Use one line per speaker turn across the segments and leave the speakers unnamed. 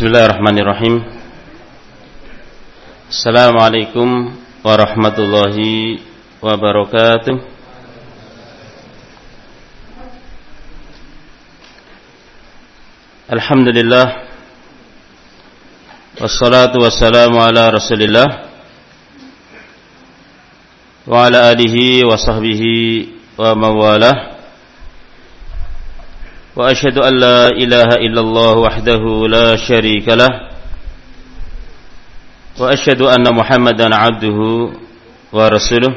Bismillahirrahmanirrahim. Assalamualaikum warahmatullahi wabarakatuh. Alhamdulillah. Wassalatu wassalamu ala rasulillah. Wa ala alihi wa sahbihi wa mawalah وأشهد أن لا إله إلا الله وحده لا شريك له وأشهد أن محمدا عبده ورسوله.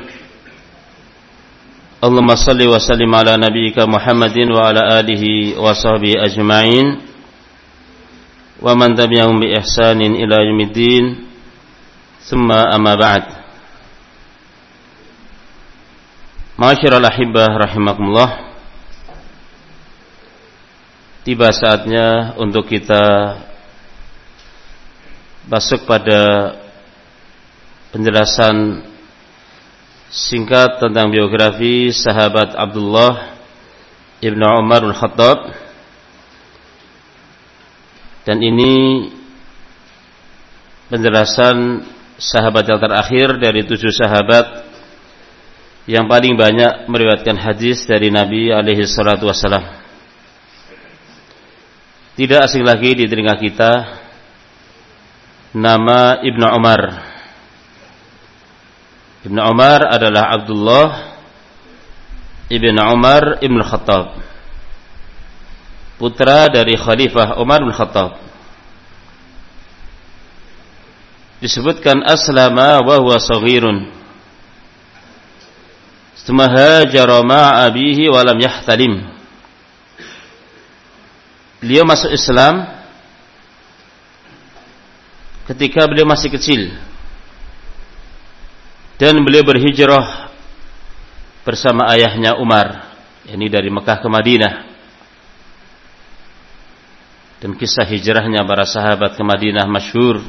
اللهم صل وسلم على نبيك محمد وعلى آله وصحبه أجمعين. ومن تبعهم بإحسان إلى يوم الدين. ثم أما بعد. معاشر الأحبة رحمكم الله. Tiba saatnya untuk kita masuk pada penjelasan singkat tentang biografi sahabat Abdullah Ibnu Umar Al-Khattab. Dan ini penjelasan sahabat yang terakhir dari tujuh sahabat yang paling banyak meriwayatkan hadis dari Nabi alaihi salatu wasallam tidak asing lagi di telinga kita nama Ibnu Umar. Ibnu Umar adalah Abdullah Ibnu Umar Ibnu Khattab. Putra dari Khalifah Umar bin Khattab. Disebutkan aslama wa huwa saghirun. Thumma hajara ma'a abihi wa lam yahtalim beliau masuk Islam ketika beliau masih kecil. Dan beliau berhijrah bersama ayahnya Umar ini dari Mekah ke Madinah. Dan kisah hijrahnya para sahabat ke Madinah masyhur.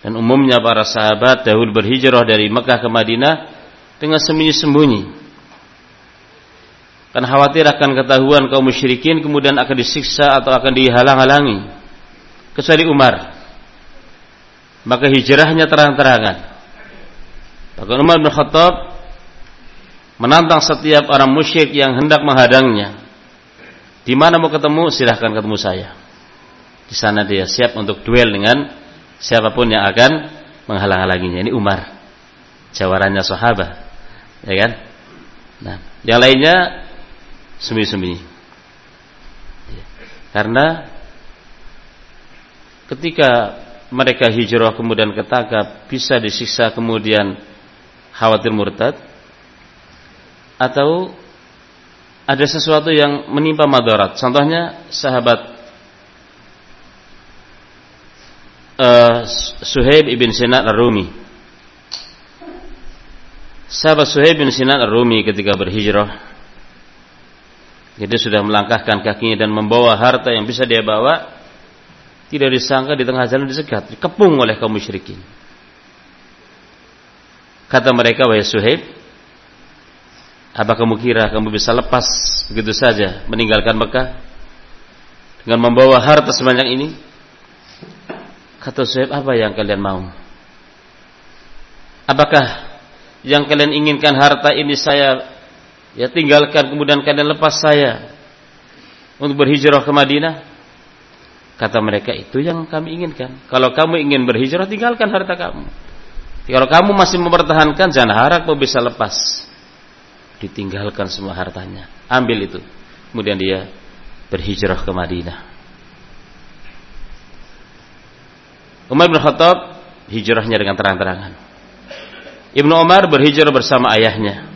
Dan umumnya para sahabat dahulu berhijrah dari Mekah ke Madinah dengan sembunyi-sembunyi karena khawatir akan ketahuan kaum musyrikin kemudian akan disiksa atau akan dihalang-halangi. Kecuali Umar. Maka hijrahnya terang-terangan. Maka Umar bin Khattab menantang setiap orang musyrik yang hendak menghadangnya. Di mana mau ketemu silahkan ketemu saya. Di sana dia siap untuk duel dengan siapa pun yang akan menghalang-halanginya. Ini Umar. Jawarannya sahabat. Ya kan? Nah, yang lainnya sembunyi-sembunyi. Ya. Karena ketika mereka hijrah kemudian ketangkap bisa disiksa kemudian khawatir murtad atau ada sesuatu yang menimpa madarat. Contohnya sahabat uh, Suhaib ibn Sinan ar-Rumi. Sahabat Suhaib ibn Sinan ar-Rumi ketika berhijrah jadi sudah melangkahkan kakinya dan membawa harta yang bisa dia bawa. Tidak disangka di tengah jalan disekat. Dikepung oleh kaum musyrikin. Kata mereka, wahai Suhaib. Apa kamu kira kamu bisa lepas begitu saja meninggalkan Mekah? Dengan membawa harta sebanyak ini? Kata Suhaib, apa yang kalian mau? Apakah yang kalian inginkan harta ini saya ya tinggalkan kemudian kalian lepas saya untuk berhijrah ke Madinah. Kata mereka itu yang kami inginkan. Kalau kamu ingin berhijrah tinggalkan harta kamu. Kalau kamu masih mempertahankan jangan harap kau bisa lepas. Ditinggalkan semua hartanya. Ambil itu. Kemudian dia berhijrah ke Madinah. Umar bin Khattab hijrahnya dengan terang-terangan. Ibnu Umar berhijrah bersama ayahnya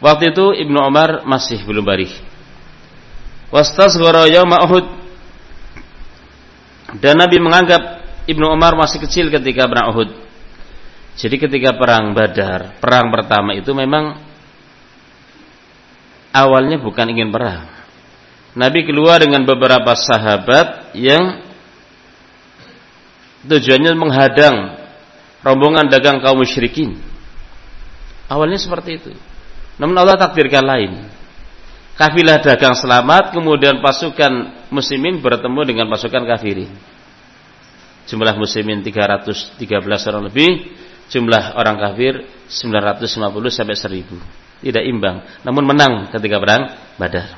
Waktu itu Ibnu Umar masih belum balik. Wastasghara yauma Uhud. Dan Nabi menganggap Ibnu Umar masih kecil ketika perang Uhud. Jadi ketika perang Badar, perang pertama itu memang awalnya bukan ingin perang. Nabi keluar dengan beberapa sahabat yang tujuannya menghadang rombongan dagang kaum musyrikin. Awalnya seperti itu. Namun Allah takdirkan lain. Kafilah dagang selamat, kemudian pasukan muslimin bertemu dengan pasukan kafirin. Jumlah muslimin 313 orang lebih, jumlah orang kafir 950 sampai 1000. Tidak imbang, namun menang ketika perang Badar.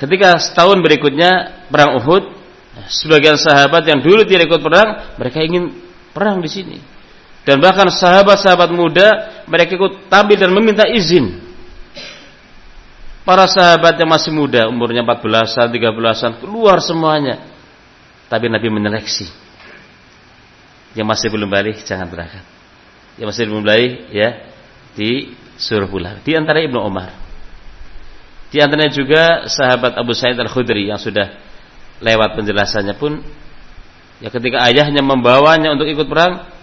Ketika setahun berikutnya perang Uhud, sebagian sahabat yang dulu tidak ikut perang, mereka ingin perang di sini. Dan bahkan sahabat-sahabat muda mereka ikut tampil dan meminta izin. Para sahabat yang masih muda, umurnya 14-an, 13-an, keluar semuanya. Tapi Nabi menyeleksi. Yang masih belum balik jangan berangkat. Yang masih belum balik ya disuruh pulang. Di antara Ibnu Umar. Di antaranya juga sahabat Abu Sa'id Al-Khudri yang sudah lewat penjelasannya pun ya ketika ayahnya membawanya untuk ikut perang,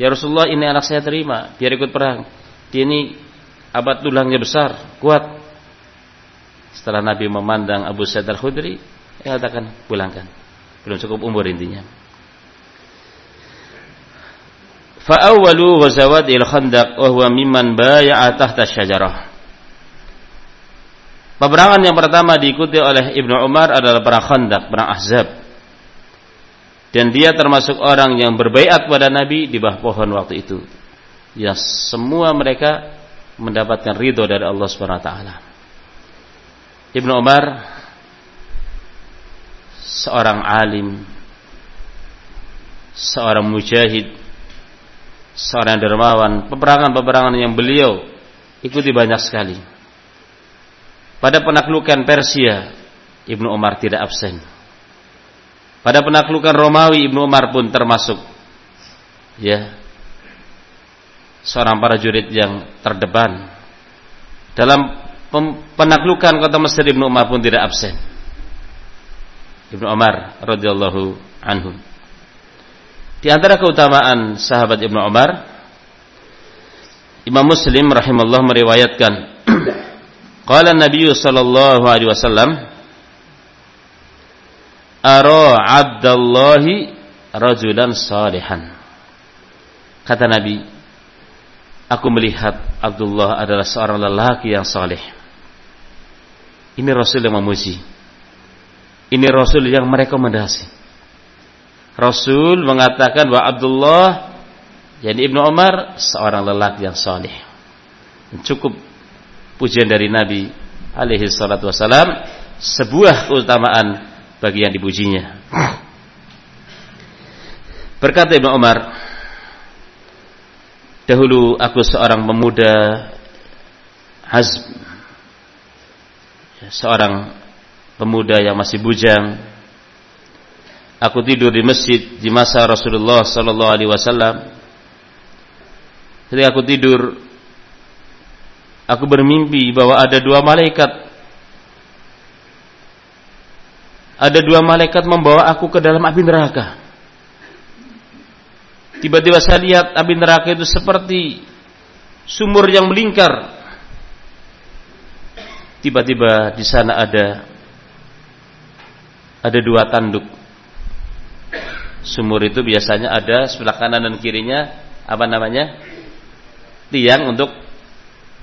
ya Rasulullah ini anak saya terima, biar ikut perang. Dia ini abad tulangnya besar, kuat. Setelah Nabi memandang Abu Sa'id Al-Khudri, dia katakan pulangkan. Belum cukup umur intinya. Fa'awwalu ghazawat il-khandaq wa huwa mimman baya'a tahta syajarah. Peperangan yang pertama diikuti oleh Ibnu Umar adalah perang Khandaq, perang Ahzab. Dan dia termasuk orang yang berbaiat pada Nabi di bawah pohon waktu itu. Ya semua mereka mendapatkan ridho dari Allah Subhanahu wa taala. Ibnu Umar seorang alim, seorang mujahid, seorang dermawan, peperangan-peperangan yang beliau ikuti banyak sekali. Pada penaklukan Persia, Ibnu Umar tidak absen. Pada penaklukan Romawi, Ibnu Umar pun termasuk ya seorang para jurid yang terdepan. Dalam penaklukan kota Mesir Ibnu Umar pun tidak absen. Ibnu Umar radhiyallahu anhu. Di antara keutamaan sahabat Ibnu Umar, Imam Muslim rahimahullah meriwayatkan Qala Nabi sallallahu alaihi wasallam Ara Abdallahi rajulan salihan Kata Nabi Aku melihat Abdullah adalah seorang lelaki yang saleh Ini Rasul yang memuji ini Rasul yang merekomendasi. Rasul mengatakan bahwa Abdullah yani Ibnu Umar seorang lelaki yang saleh. Cukup pujian dari Nabi alaihi salatu wasalam sebuah keutamaan bagi yang dipujinya. Berkata Ibnu Umar, dahulu aku seorang pemuda hazm seorang pemuda yang masih bujang. Aku tidur di masjid di masa Rasulullah sallallahu alaihi wasallam. Ketika aku tidur, aku bermimpi bahwa ada dua malaikat ada dua malaikat membawa aku ke dalam api neraka. Tiba-tiba saya lihat api neraka itu seperti sumur yang melingkar. Tiba-tiba di sana ada ada dua tanduk. Sumur itu biasanya ada sebelah kanan dan kirinya apa namanya? tiang untuk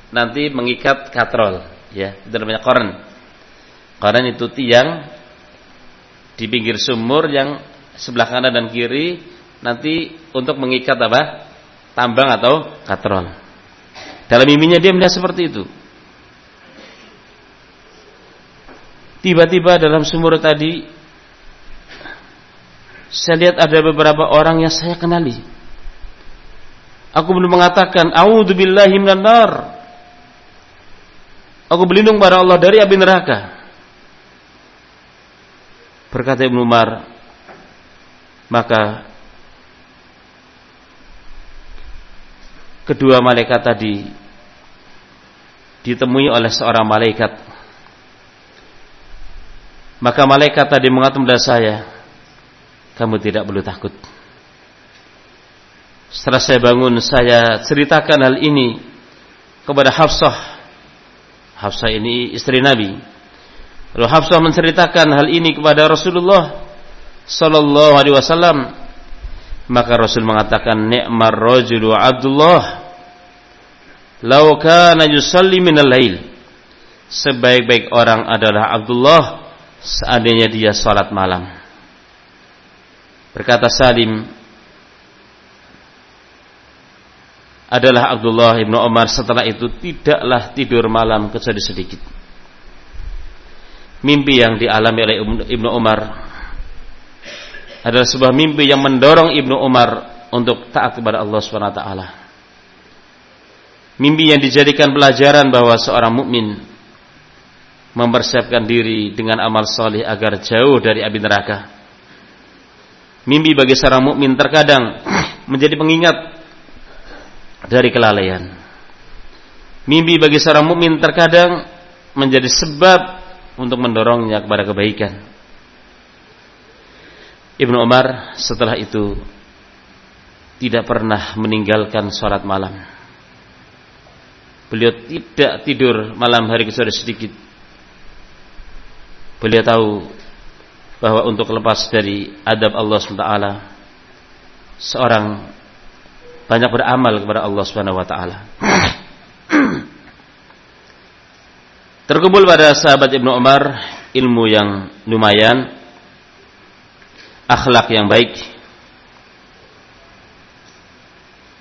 nanti mengikat katrol, ya. Itu namanya koren. Koren itu tiang di pinggir sumur yang sebelah kanan dan kiri nanti untuk mengikat apa? tambang atau katrol. Dalam miminya dia melihat seperti itu. Tiba-tiba dalam sumur tadi saya lihat ada beberapa orang yang saya kenali. Aku belum mengatakan a'udzubillahi minan. Aku berlindung pada Allah dari api neraka. Berkata Ibnu Umar, maka kedua malaikat tadi ditemui oleh seorang malaikat maka malaikat tadi mengatakan kepada saya, kamu tidak perlu takut. Setelah saya bangun, saya ceritakan hal ini kepada Hafsah. Hafsah ini istri Nabi. Lalu Hafsah menceritakan hal ini kepada Rasulullah sallallahu alaihi wasallam. Maka Rasul mengatakan, "Ni'mar rajulu Abdullah law kana yusalli minal lail." Sebaik-baik orang adalah Abdullah seandainya dia sholat malam. Berkata Salim, adalah Abdullah ibnu Umar setelah itu tidaklah tidur malam kecuali sedikit. Mimpi yang dialami oleh ibnu Umar adalah sebuah mimpi yang mendorong ibnu Umar untuk taat kepada Allah Subhanahu Wa Taala. Mimpi yang dijadikan pelajaran bahwa seorang mukmin mempersiapkan diri dengan amal soleh agar jauh dari api neraka. Mimpi bagi seorang mukmin terkadang menjadi pengingat dari kelalaian. Mimpi bagi seorang mukmin terkadang menjadi sebab untuk mendorongnya kepada kebaikan. Ibnu Umar setelah itu tidak pernah meninggalkan sholat malam. Beliau tidak tidur malam hari kecuali sedikit. Beliau tahu bahwa untuk lepas dari adab Allah SWT seorang banyak beramal kepada Allah Subhanahu wa taala. Terkumpul pada sahabat Ibnu Umar ilmu yang lumayan, akhlak yang baik.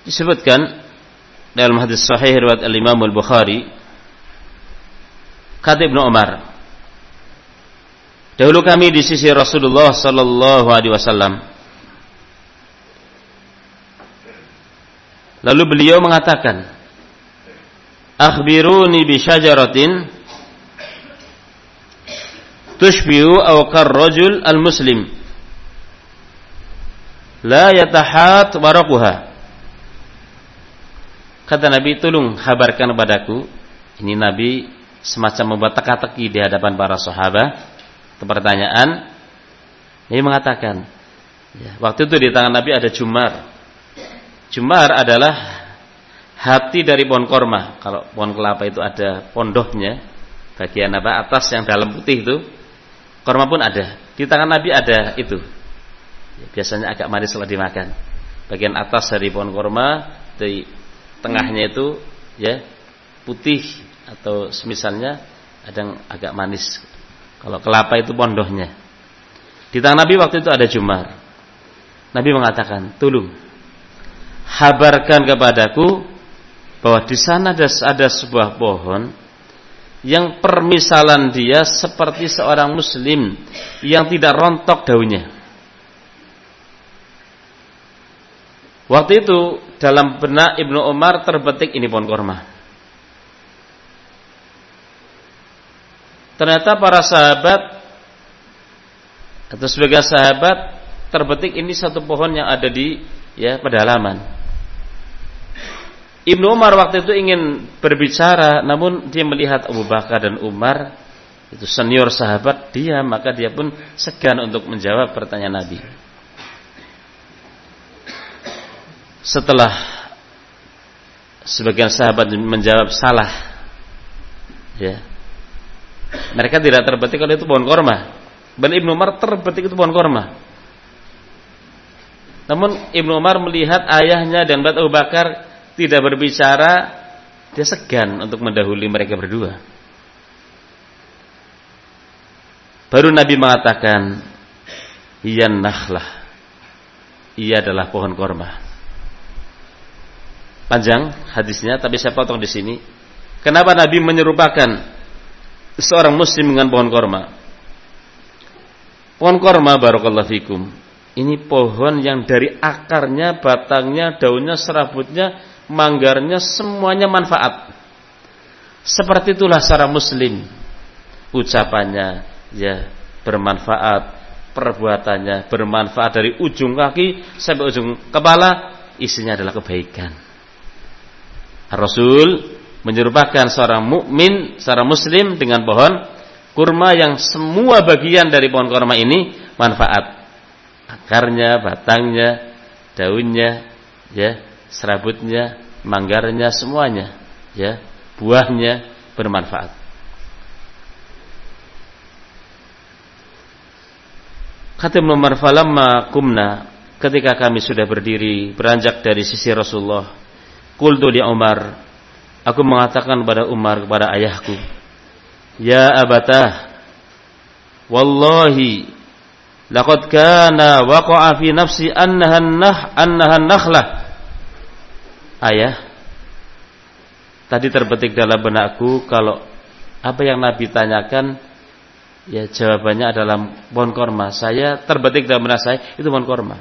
Disebutkan dalam hadis sahih riwayat Al-Imam Al-Bukhari kata Ibnu Umar Dahulu kami di sisi Rasulullah sallallahu alaihi wasallam Lalu beliau mengatakan, "Akhbiruni bi syajaratin tushbihu aw rajul al-muslim la yatahat waraquha." Kata Nabi, "Tolong kabarkan kepadaku." Ini Nabi semacam membuat teka-teki di hadapan para sahabat. Pertanyaan. Nabi mengatakan, ya, waktu itu di tangan Nabi ada jumar. Jumar adalah hati dari pohon korma. Kalau pohon kelapa itu ada pondoknya, bagian apa atas yang dalam putih itu, korma pun ada. Di tangan Nabi ada itu. Ya, biasanya agak manis kalau dimakan. Bagian atas dari pohon korma, di tengahnya itu ya putih atau semisalnya ada yang agak manis. Kalau kelapa itu pondoknya. Di tangan Nabi waktu itu ada jumar. Nabi mengatakan, tolong habarkan kepadaku bahwa di sana ada, ada sebuah pohon yang permisalan dia seperti seorang muslim yang tidak rontok daunnya. Waktu itu dalam benak Ibnu Umar terbetik ini pohon korma. Ternyata para sahabat atau sebagian sahabat terbetik ini satu pohon yang ada di ya pedalaman. Ibnu Umar waktu itu ingin berbicara namun dia melihat Abu Bakar dan Umar itu senior sahabat dia maka dia pun segan untuk menjawab pertanyaan Nabi. Setelah sebagian sahabat menjawab salah ya. Mereka tidak terbetik kalau itu pohon korma. Dan Ibnu Umar terbetik itu pohon korma. Namun Ibnu Umar melihat ayahnya dan Abu Bakar tidak berbicara, dia segan untuk mendahului mereka berdua. Baru Nabi mengatakan, "Iya nakhlah." Ia adalah pohon korma. Panjang hadisnya, tapi saya potong di sini. Kenapa Nabi menyerupakan seorang muslim dengan pohon korma? Pohon korma barakallahu fikum. Ini pohon yang dari akarnya, batangnya, daunnya, serabutnya manggarnya semuanya manfaat. Seperti itulah secara muslim. Ucapannya ya bermanfaat, perbuatannya bermanfaat dari ujung kaki sampai ujung kepala, isinya adalah kebaikan. Rasul menyerupakan seorang mukmin, seorang muslim dengan pohon kurma yang semua bagian dari pohon kurma ini manfaat. Akarnya, batangnya, daunnya, ya, serabutnya, manggarnya semuanya, ya, buahnya bermanfaat. Kata Umar falamma kumna ketika kami sudah berdiri beranjak dari sisi Rasulullah qultu li Umar aku mengatakan kepada Umar kepada ayahku ya abatah wallahi laqad kana waqa'a fi nafsi annaha nah annaha nakhlah ayah tadi terbetik dalam benakku kalau apa yang Nabi tanyakan ya jawabannya adalah pohon korma. Saya terbetik dalam benak saya itu pohon korma.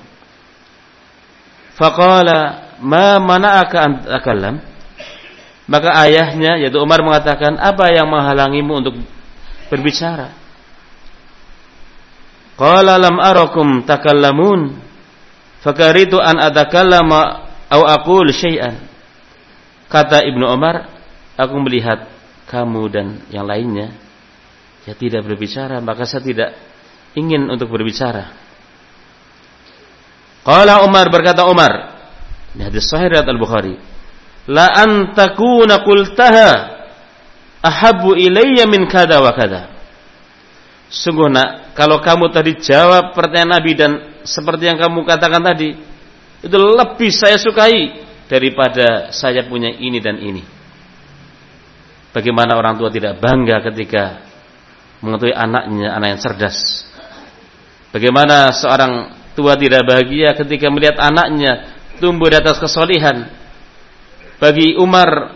Faqala ma mana'aka an takallam? Maka ayahnya yaitu Umar mengatakan apa yang menghalangimu untuk berbicara? Qala lam arakum takallamun? Fakaritu an atakallama au aqul syai'an. Kata Ibnu Umar aku melihat kamu dan yang lainnya. Ya tidak berbicara maka saya tidak ingin untuk berbicara. Qala Umar berkata Umar ini hadis sahih Al-Bukhari la antakuna qultaha ahabbu ilayya min kada wa kada. Sungguh nak, kalau kamu tadi jawab pertanyaan Nabi dan seperti yang kamu katakan tadi, itu lebih saya sukai daripada saya punya ini dan ini. Bagaimana orang tua tidak bangga ketika mengetahui anaknya anak yang cerdas. Bagaimana seorang tua tidak bahagia ketika melihat anaknya tumbuh di atas kesolihan bagi Umar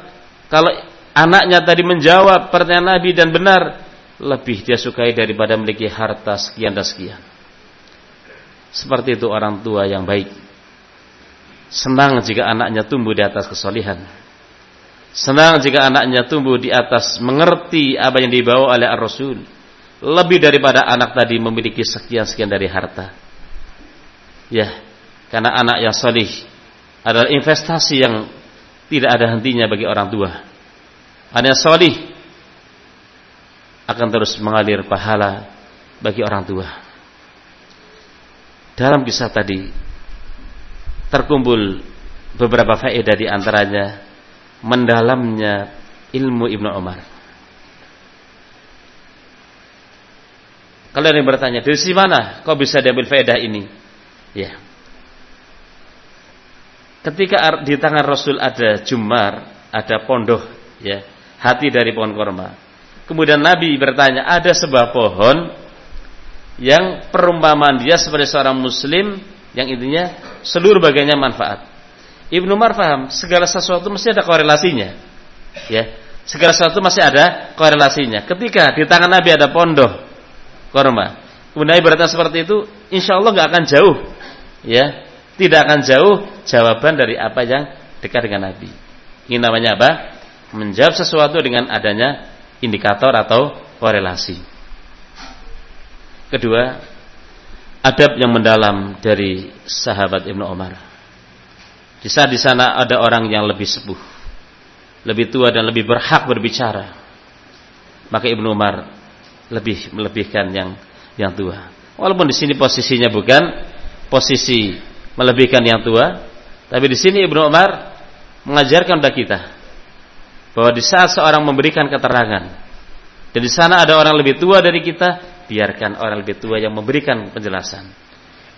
kalau anaknya tadi menjawab pertanyaan Nabi dan benar lebih dia sukai daripada memiliki harta sekian dan sekian. Seperti itu orang tua yang baik. Senang jika anaknya tumbuh di atas kesolihan. Senang jika anaknya tumbuh di atas mengerti apa yang dibawa oleh Ar-Rasul. Lebih daripada anak tadi memiliki sekian-sekian dari harta. Ya, karena anak yang solih adalah investasi yang tidak ada hentinya bagi orang tua. Anak solih akan terus mengalir pahala bagi orang tua. Dalam kisah tadi terkumpul beberapa faedah di antaranya mendalamnya ilmu Ibnu Umar. Kalian yang bertanya, dari si mana kau bisa diambil faedah ini? Ya, Ketika di tangan Rasul ada jumar, ada pondoh, ya, hati dari pohon korma. Kemudian Nabi bertanya, ada sebuah pohon yang perumpamaan dia sebagai seorang muslim yang intinya seluruh bagiannya manfaat. Ibnu Umar paham, segala sesuatu mesti ada korelasinya. Ya, segala sesuatu masih ada korelasinya. Ketika di tangan Nabi ada pondoh korma, kemudian berkata seperti itu, insya Allah nggak akan jauh. Ya, tidak akan jauh jawaban dari apa yang dekat dengan Nabi. Ini namanya apa? Menjawab sesuatu dengan adanya indikator atau korelasi. Kedua, adab yang mendalam dari sahabat Ibnu Umar. Di saat di sana ada orang yang lebih sepuh, lebih tua dan lebih berhak berbicara. Maka Ibnu Umar lebih melebihkan yang yang tua. Walaupun di sini posisinya bukan posisi melebihkan yang tua. Tapi di sini Ibnu Umar mengajarkan kepada kita bahwa di saat seorang memberikan keterangan dan di sana ada orang lebih tua dari kita, biarkan orang lebih tua yang memberikan penjelasan.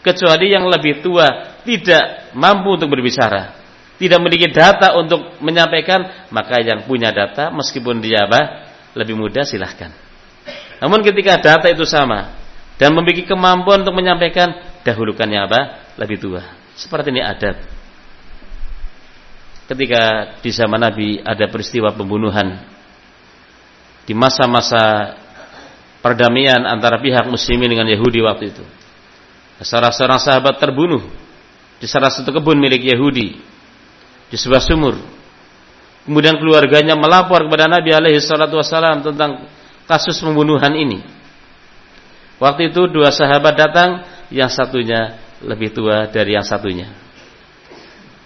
Kecuali yang lebih tua tidak mampu untuk berbicara, tidak memiliki data untuk menyampaikan, maka yang punya data meskipun dia apa lebih mudah silahkan. Namun ketika data itu sama dan memiliki kemampuan untuk menyampaikan, dahulukannya apa? lebih tua. Seperti ini adat. Ketika di zaman Nabi ada peristiwa pembunuhan di masa-masa perdamaian antara pihak muslimin dengan Yahudi waktu itu. Salah seorang sahabat terbunuh di salah satu kebun milik Yahudi di sebuah sumur. Kemudian keluarganya melapor kepada Nabi alaihi salatu wasallam tentang kasus pembunuhan ini. Waktu itu dua sahabat datang, yang satunya lebih tua dari yang satunya.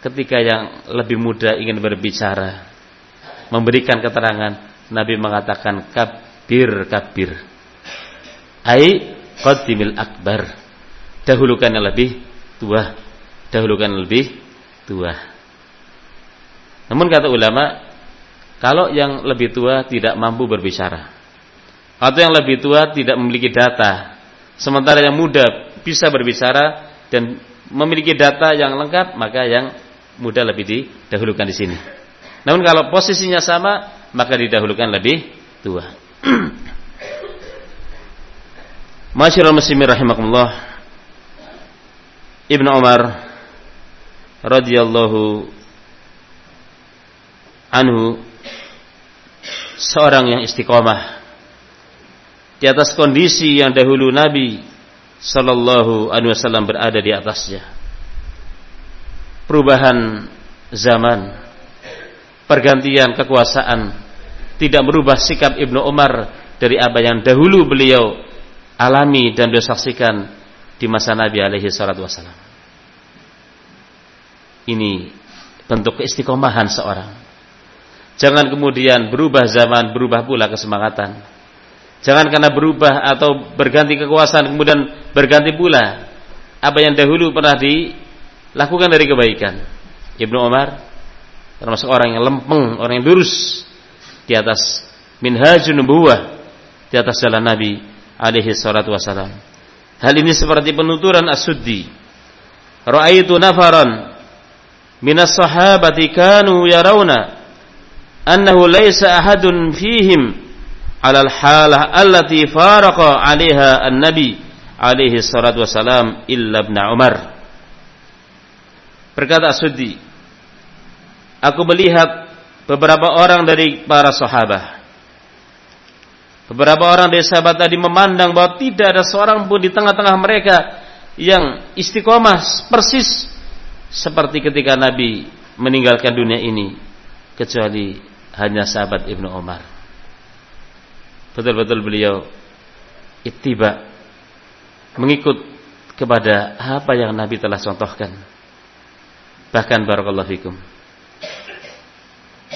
Ketika yang lebih muda ingin berbicara, memberikan keterangan, Nabi mengatakan kabir kabir. Ai qaddimil akbar. Dahulukan yang lebih tua, dahulukan yang lebih tua. Namun kata ulama, kalau yang lebih tua tidak mampu berbicara, atau yang lebih tua tidak memiliki data, sementara yang muda bisa berbicara, dan memiliki data yang lengkap, maka yang mudah lebih didahulukan di sini. Namun kalau posisinya sama, maka didahulukan lebih tua. Masyiral muslimin rahimakumullah. Ibnu Umar radhiyallahu anhu seorang yang istiqomah di atas kondisi yang dahulu Nabi sallallahu alaihi wasallam berada di atasnya. Perubahan zaman, pergantian kekuasaan tidak merubah sikap Ibnu Umar dari apa yang dahulu beliau alami dan disaksikan di masa Nabi alaihi salatu wasallam. Ini bentuk keistiqomahan seorang. Jangan kemudian berubah zaman, berubah pula kesemangatan. Jangan karena berubah atau berganti kekuasaan kemudian berganti pula apa yang dahulu pernah dilakukan dari kebaikan. Ibnu Umar termasuk orang yang lempeng, orang yang lurus di atas minhajun nubuwah, di atas jalan Nabi alaihi salatu wasalam. Hal ini seperti penuturan As-Suddi. Ra'aitu nafaran minas sahabati kanu yarawna annahu laysa ahadun fihim ala al-halah allati faraqa 'alaiha an-nabi alaihi salatu wasalam illa ibn Umar. Berkata As-Suddi, aku melihat beberapa orang dari para sahabat Beberapa orang dari sahabat tadi memandang bahwa tidak ada seorang pun di tengah-tengah mereka yang istiqomah persis seperti ketika Nabi meninggalkan dunia ini kecuali hanya sahabat Ibnu Umar. Betul-betul beliau ittiba mengikut kepada apa yang Nabi telah contohkan. Bahkan barakallahu fikum.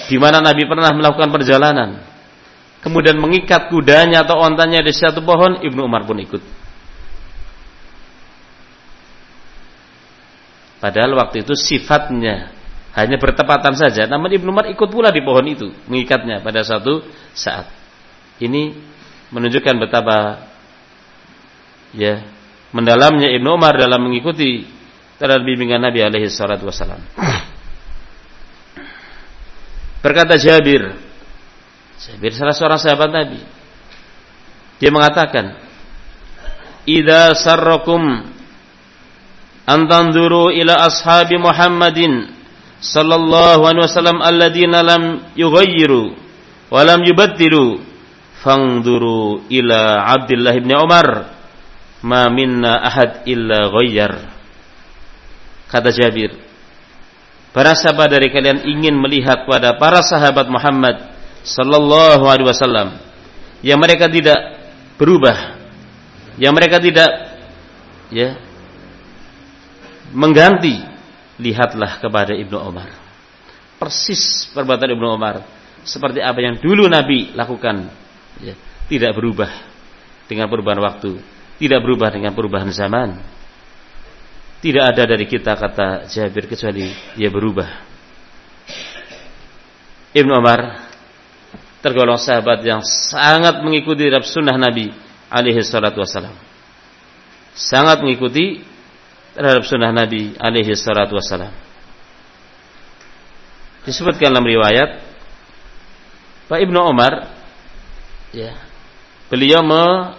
Di mana Nabi pernah melakukan perjalanan kemudian mengikat kudanya atau ontanya di satu pohon, Ibnu Umar pun ikut. Padahal waktu itu sifatnya hanya bertepatan saja, namun Ibnu Umar ikut pula di pohon itu, mengikatnya pada satu saat. Ini menunjukkan betapa ya mendalamnya Ibnu Umar dalam mengikuti terhadap bimbingan Nabi alaihi salatu wasallam. Berkata Jabir Jabir salah seorang sahabat Nabi. Dia mengatakan, "Idza sarrakum an tanzuru ila ashabi Muhammadin sallallahu alaihi wasallam alladziina lam yughayyiru wa lam yubaddilu fangduru ila Abdullah bin Umar ma minna ahad illa ghayyar." Kata Jabir, Para sahabat dari kalian ingin melihat pada para sahabat Muhammad sallallahu alaihi wasallam. Yang mereka tidak berubah. Yang mereka tidak ya mengganti. Lihatlah kepada Ibnu Umar persis perbuatan Ibnu Umar seperti apa yang dulu Nabi lakukan. Ya, tidak berubah dengan perubahan waktu. Tidak berubah dengan perubahan zaman. Tidak ada dari kita kata Jabir kecuali dia berubah. Ibnu Umar tergolong sahabat yang sangat mengikuti sunnah Nabi alaihi salatu wasalam. Sangat mengikuti terhadap sunnah Nabi alaihi salatu wasalam. Disebutkan dalam riwayat Pak Ibnu Umar ya, beliau me,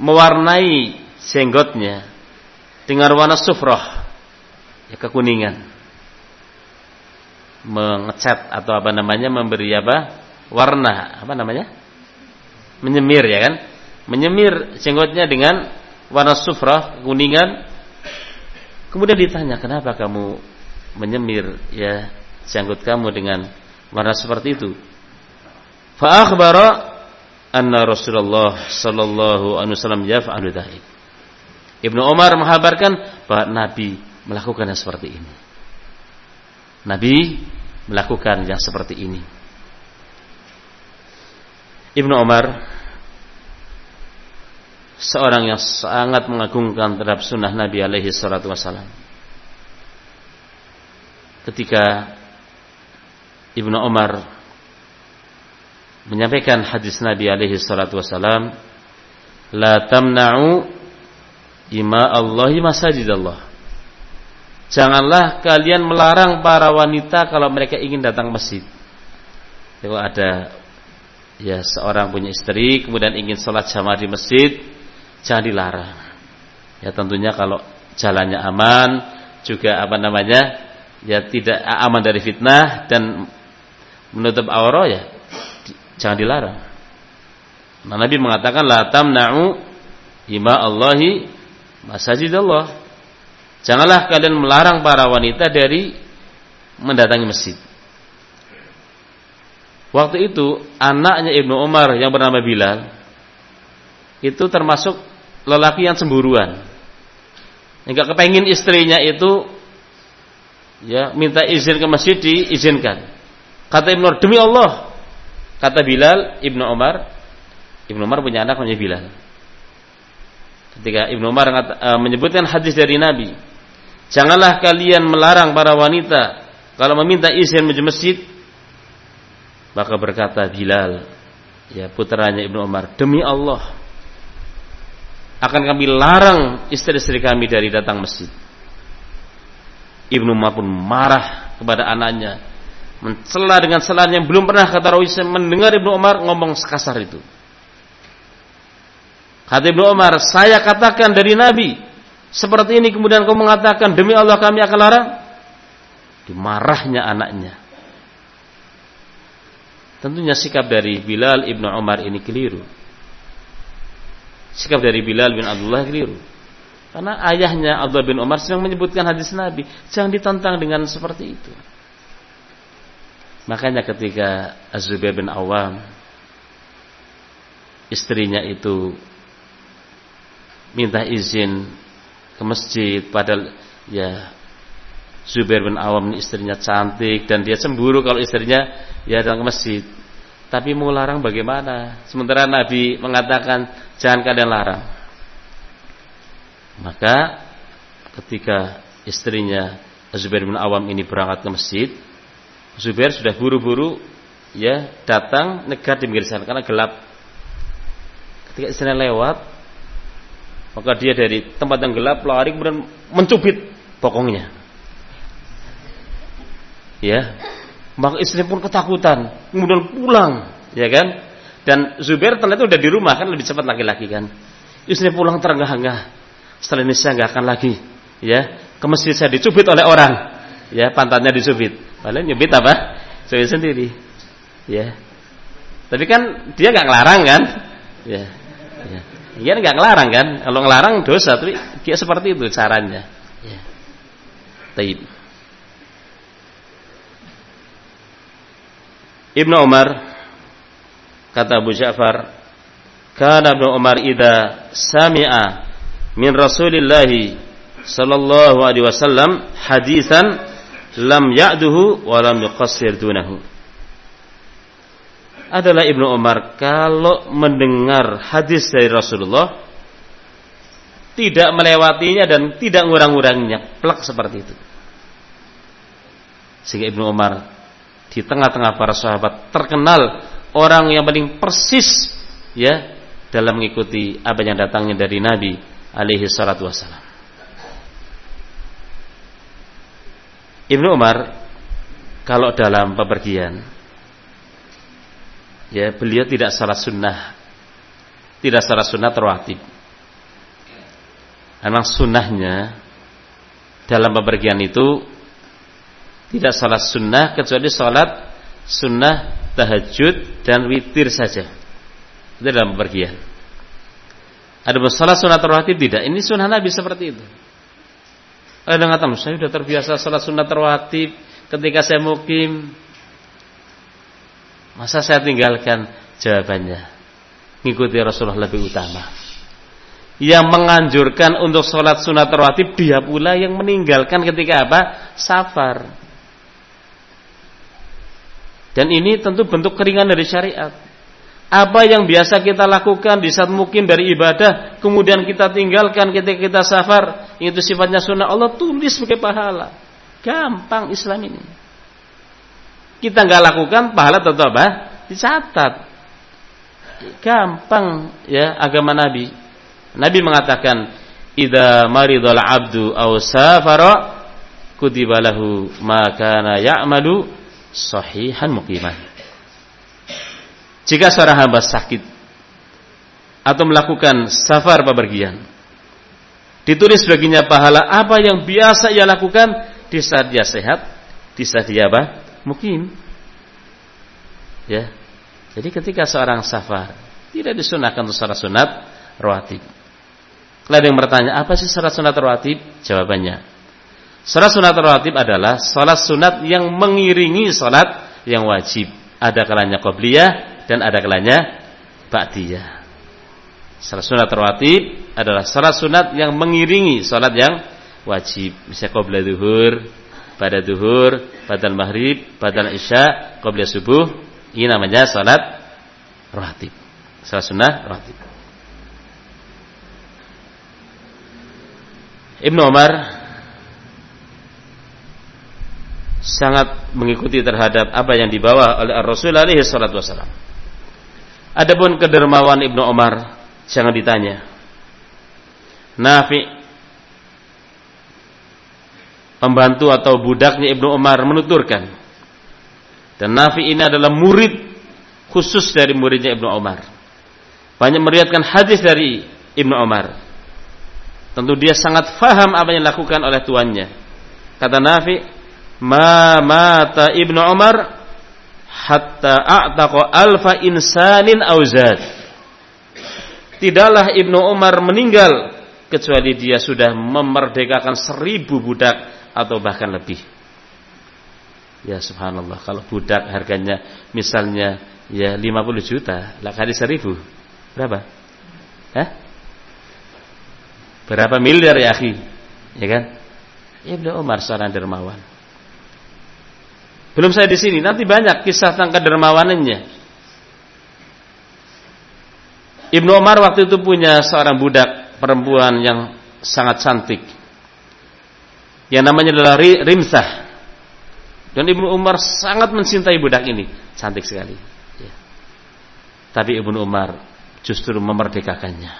mewarnai jenggotnya dengan warna sufrah ya kekuningan mengecat atau apa namanya memberi apa warna apa namanya? Menyemir ya kan? Menyemir jenggotnya dengan warna sufrah, kuningan. Kemudian ditanya, "Kenapa kamu menyemir ya janggut kamu dengan warna seperti itu?" Fa akhbara anna Rasulullah sallallahu alaihi wasallam yaf'alu dzalik. Ibnu Umar menghabarkan bahwa Nabi melakukan yang seperti ini. Nabi melakukan yang seperti ini. Ibnu Umar seorang yang sangat mengagungkan terhadap sunnah Nabi alaihi salatu wasallam. Ketika Ibnu Umar menyampaikan hadis Nabi alaihi salatu wasallam, "La tamna'u ima Allahi masajidallah." Janganlah kalian melarang para wanita kalau mereka ingin datang masjid. Kalau ada ya seorang punya istri kemudian ingin sholat jamaah di masjid jangan dilarang. Ya tentunya kalau jalannya aman, juga apa namanya? ya tidak aman dari fitnah dan menutup aurat ya jangan dilarang. Nah, Nabi mengatakan la tamna'u ima Allahi masajidallah. Janganlah kalian melarang para wanita dari mendatangi masjid. Waktu itu anaknya Ibnu Umar yang bernama Bilal itu termasuk lelaki yang cemburuan. Enggak kepengin istrinya itu ya minta izin ke masjid diizinkan. Kata Ibnu Umar, demi Allah. Kata Bilal, Ibnu Umar, Ibnu Umar punya anak namanya Bilal. Ketika Ibnu Umar uh, menyebutkan hadis dari Nabi, janganlah kalian melarang para wanita kalau meminta izin menuju masjid maka berkata Bilal, ya putranya Ibnu Umar, demi Allah akan kami larang istri-istri kami dari datang masjid. Ibnu Umar pun marah kepada anaknya, mencela dengan celaan yang belum pernah kata Rawi mendengar Ibnu Umar ngomong sekasar itu. Kata Ibnu Umar, saya katakan dari Nabi seperti ini kemudian kau mengatakan demi Allah kami akan larang. Dimarahnya anaknya. Tentunya sikap dari Bilal ibnu Umar ini keliru. Sikap dari Bilal bin Abdullah keliru. Karena ayahnya Abdullah bin Umar sedang menyebutkan hadis Nabi. Jangan ditantang dengan seperti itu. Makanya ketika Az-Zubair bin Awam istrinya itu minta izin ke masjid padahal ya Zubair bin Awam istrinya cantik dan dia cemburu kalau istrinya ya datang ke masjid. Tapi mau larang bagaimana? Sementara Nabi mengatakan jangan kalian larang. Maka ketika istrinya Zubair bin Awam ini berangkat ke masjid, Zubair sudah buru-buru ya datang negat di pinggir karena gelap. Ketika istrinya lewat, maka dia dari tempat yang gelap lari kemudian mencubit bokongnya ya maka istri pun ketakutan kemudian pulang ya kan? Dan Zubair ternyata udah di rumah kan lebih cepat laki-laki kan? Istri pulang terengah-engah setelah ini saya nggak akan lagi ya. Ke masjid saya dicubit oleh orang ya. Pantatnya dicubit. Paling nyubit apa? Saya sendiri ya. Tapi kan dia nggak ngelarang kan? Ya ya. Dia nggak ngelarang kan? Kalau ngelarang dosa tapi kayak seperti itu caranya ya. Taib. Ibnu Umar kata Abu Ja'far kana Ibnu Umar idza sami'a min Rasulillah sallallahu alaihi wasallam hadisan lam ya'duhu wa lam yuqassir dunahu. Adalah Ibnu Umar kalau mendengar hadis dari Rasulullah tidak melewatinya dan tidak ngurang-ngurangnya. Plak seperti itu. Sehingga Ibnu Umar di tengah-tengah para sahabat terkenal orang yang paling persis ya dalam mengikuti apa yang datangnya dari Nabi alaihi salatu wasallam. Ibnu Umar kalau dalam pepergian ya beliau tidak salah sunnah tidak salah sunnah terwatib memang sunnahnya dalam pepergian itu tidak salat sunnah kecuali salat sunnah tahajud dan witir saja. Itu dalam pergian. Ada salat sunnah terwatib tidak. Ini sunnah Nabi seperti itu. Ada yang mengatakan, saya sudah terbiasa salat sunnah terwatib ketika saya mukim. Masa saya tinggalkan? Jawabannya, mengikuti Rasulullah lebih utama. Yang menganjurkan untuk sholat sunat terwatib dia pula yang meninggalkan ketika apa? Safar. Dan ini tentu bentuk keringan dari syariat. Apa yang biasa kita lakukan di saat mungkin dari ibadah, kemudian kita tinggalkan ketika kita safar, itu sifatnya sunnah Allah tulis sebagai pahala. Gampang Islam ini. Kita nggak lakukan, pahala tetap apa? Dicatat. Gampang ya agama Nabi. Nabi mengatakan, "Idza maridul abdu aw safara kutiba lahu ma kana ya'malu sahihan muqiman. Jika seorang hamba sakit atau melakukan safar bepergian. Ditulis baginya pahala apa yang biasa ia lakukan di saat dia sehat, di saat dia apa? Mukim. Ya. Jadi ketika seorang safar tidak disunahkan untuk salat sunat rawatib. Kalau ada yang bertanya, apa sih salat sunat rawatib? Jawabannya, salat sunat rawatib adalah salat sunat yang mengiringi salat yang wajib. Ada kalanya qobliyah dan ada kalanya ba'diyah. Salat sunat rawatib adalah salat sunat yang mengiringi salat yang wajib. Misalnya qabla duhur, pada duhur, pada maghrib, pada isya, qabla subuh. Ini namanya salat rawatib. Salat sunat rawatib. Ibnu Umar sangat mengikuti terhadap apa yang dibawa oleh Rasul alaihi salatu wasallam. Adapun kedermawan Ibnu Umar jangan ditanya. Nafi pembantu atau budaknya Ibnu Umar menuturkan dan Nafi ini adalah murid khusus dari muridnya Ibnu Umar. Banyak meriatkan hadis dari Ibnu Umar. Tentu dia sangat faham apa yang dilakukan oleh tuannya. Kata Nafi, "Ma mata Ibnu Umar hatta a'taqa alfa insanin auzad." Tidaklah Ibnu Umar meninggal kecuali dia sudah memerdekakan seribu budak atau bahkan lebih. Ya subhanallah, kalau budak harganya misalnya ya 50 juta, lah kali seribu, berapa? Hah? Berapa miliar ya akhi? Ya kan? Ibnu Umar seorang dermawan. Belum saya di sini, nanti banyak kisah tentang kedermawanannya. Ibnu Umar waktu itu punya seorang budak perempuan yang sangat cantik. Yang namanya adalah Rimsah. Dan Ibnu Umar sangat mencintai budak ini. Cantik sekali. Ya. Tapi Ibnu Umar justru memerdekakannya.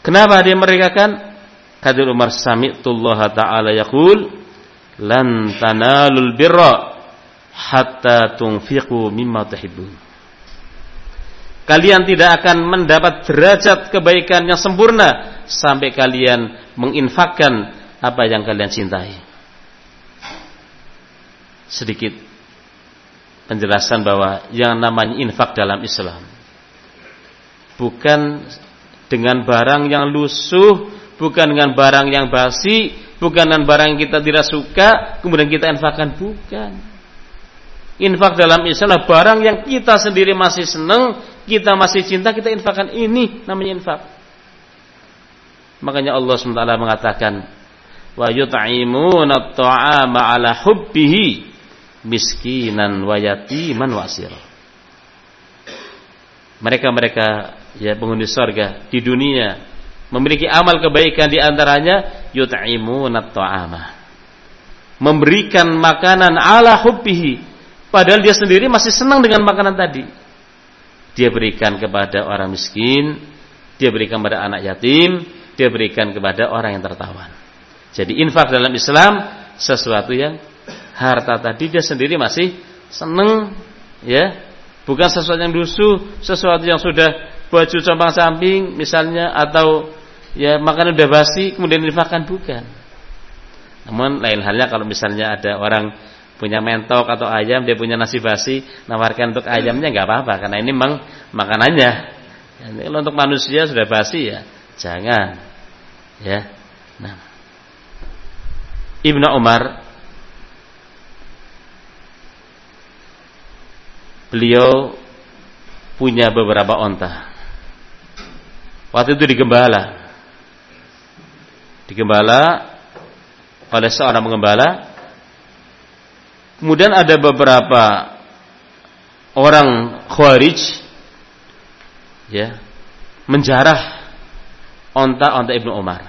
Kenapa dia memerdekakan? Kata Umar sami'tullah ta'ala yaqul lan tanalul birra hatta tunfiqu mimma tuhibbun. Kalian tidak akan mendapat derajat kebaikan yang sempurna sampai kalian menginfakkan apa yang kalian cintai. Sedikit penjelasan bahwa yang namanya infak dalam Islam bukan dengan barang yang lusuh bukan dengan barang yang basi, bukan dengan barang yang kita tidak suka, kemudian kita infakkan, bukan. Infak dalam Islam barang yang kita sendiri masih senang, kita masih cinta, kita infakkan. Ini namanya infak. Makanya Allah SWT mengatakan, wa yut'imuna at-ta'ama 'ala hubbihi miskinan wa yatiman wa Mereka-mereka ya penghuni surga di dunia memiliki amal kebaikan di antaranya yut'imunat ta'ama. Memberikan makanan ala hubbihi padahal dia sendiri masih senang dengan makanan tadi. Dia berikan kepada orang miskin, dia berikan kepada anak yatim, dia berikan kepada orang yang tertawan. Jadi infak dalam Islam sesuatu yang harta tadi dia sendiri masih senang ya bukan sesuatu yang lusuh sesuatu yang sudah baju compang samping misalnya atau ya makanan udah basi kemudian dimakan bukan. Namun lain halnya kalau misalnya ada orang punya mentok atau ayam dia punya nasi basi nawarkan untuk ayamnya nggak apa-apa karena ini memang makanannya. Ini kalau untuk manusia sudah basi ya jangan ya. Nah. Ibnu Umar beliau punya beberapa onta. Waktu itu digembala digembala oleh seorang pengembala. Kemudian ada beberapa orang khawarij ya menjarah onta-onta Ibnu Umar.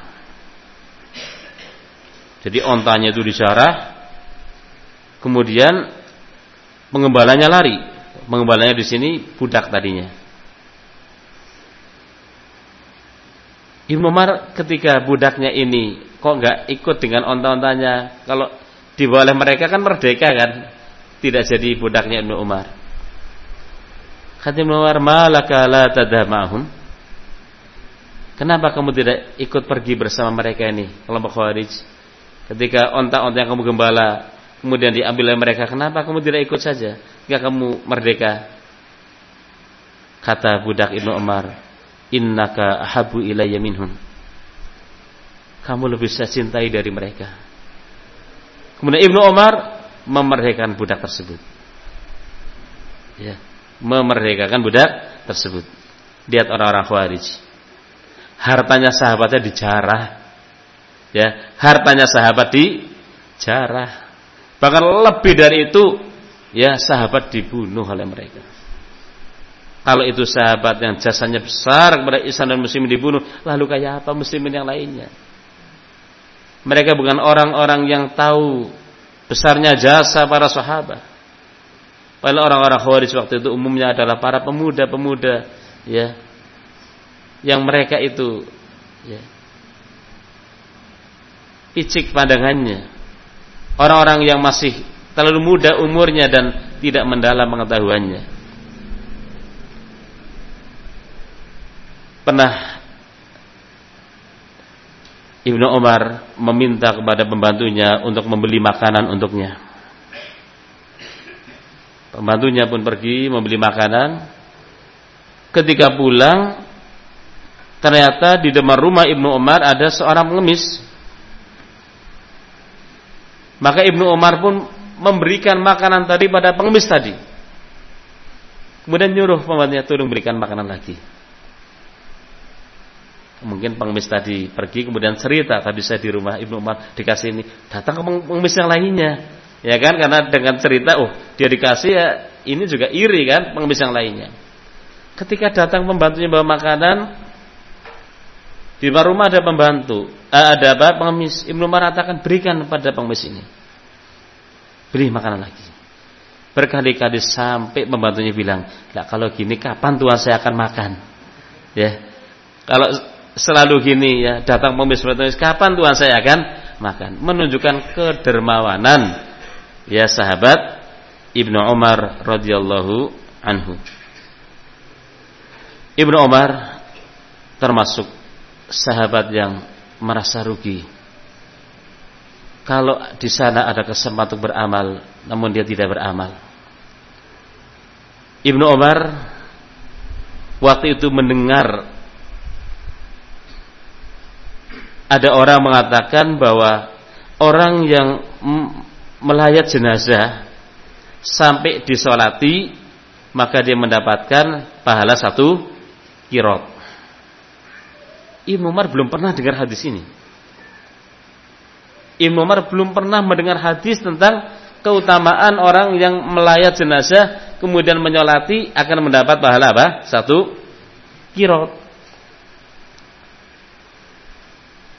Jadi ontanya itu dijarah, kemudian pengembalanya lari. Pengembalanya di sini budak tadinya. Ibnu Umar ketika budaknya ini kok nggak ikut dengan onta-ontanya, kalau dibawa oleh mereka kan merdeka kan, tidak jadi budaknya Ibnu Umar. Kata Ibnu Umar, "Malaka la tadamahum?" Kenapa kamu tidak ikut pergi bersama mereka ini, kelompok Khawarij? Ketika onta-onta yang kamu gembala kemudian diambil oleh mereka, kenapa kamu tidak ikut saja? Jika kamu merdeka. Kata budak Ibnu Umar, "Innaka ahabu ilayya minhum." Kamu lebih saya cintai dari mereka. Kemudian Ibnu Umar memerdekakan budak tersebut. Ya, memerdekakan budak tersebut. Lihat orang-orang Khawarij hartanya sahabatnya dijarah. Ya, hartanya sahabat dijarah. Bahkan lebih dari itu, ya sahabat dibunuh oleh mereka. Kalau itu sahabat yang jasanya besar kepada Islam dan muslimin dibunuh, lalu kayak apa muslimin yang lainnya? Mereka bukan orang-orang yang tahu besarnya jasa para sahabat. Padahal orang-orang Khawarij waktu itu umumnya adalah para pemuda-pemuda ya yang mereka itu ya, picik pandangannya orang-orang yang masih terlalu muda umurnya dan tidak mendalam pengetahuannya pernah Ibnu Umar meminta kepada pembantunya untuk membeli makanan untuknya pembantunya pun pergi membeli makanan ketika pulang ternyata di depan rumah Ibnu Umar ada seorang pengemis. Maka Ibnu Umar pun memberikan makanan tadi pada pengemis tadi. Kemudian nyuruh pembantunya tolong berikan makanan lagi. Mungkin pengemis tadi pergi kemudian cerita tadi saya di rumah Ibnu Umar dikasih ini, datang ke pengemis yang lainnya. Ya kan karena dengan cerita oh dia dikasih ya ini juga iri kan pengemis yang lainnya. Ketika datang pembantunya bawa makanan, di rumah ada pembantu, eh, ada apa? Pengemis. Ibnu Umar katakan berikan pada pengemis ini. Beri makanan lagi. Berkali-kali sampai pembantunya bilang, "Lah kalau gini kapan Tuhan saya akan makan?" Ya. Kalau selalu gini ya, datang pengemis pengemis, kapan Tuhan saya akan makan? Menunjukkan kedermawanan ya sahabat Ibnu Umar radhiyallahu anhu. Ibnu Umar termasuk sahabat yang merasa rugi. Kalau di sana ada kesempatan untuk beramal, namun dia tidak beramal. Ibnu Umar waktu itu mendengar ada orang mengatakan bahwa orang yang melayat jenazah sampai disolati maka dia mendapatkan pahala satu kirot. Ibnu Umar belum pernah dengar hadis ini. Ibnu Umar belum pernah mendengar hadis tentang keutamaan orang yang melayat jenazah kemudian menyolati akan mendapat pahala apa? Satu kirot.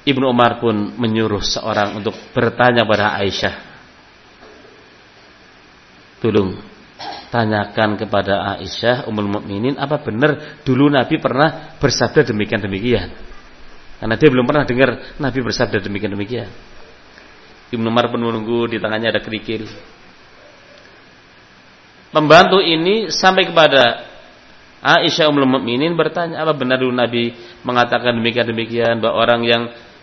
Ibnu Umar pun menyuruh seorang untuk bertanya pada Aisyah. Tolong tanyakan kepada Aisyah Ummul Mukminin apa benar dulu Nabi pernah bersabda demikian demikian. Karena dia belum pernah dengar Nabi bersabda demikian demikian. Ibnu Umar pun menunggu di tangannya ada kerikil. Pembantu ini sampai kepada Aisyah Ummul Mukminin bertanya, apa benar dulu Nabi mengatakan demikian demikian bahwa orang yang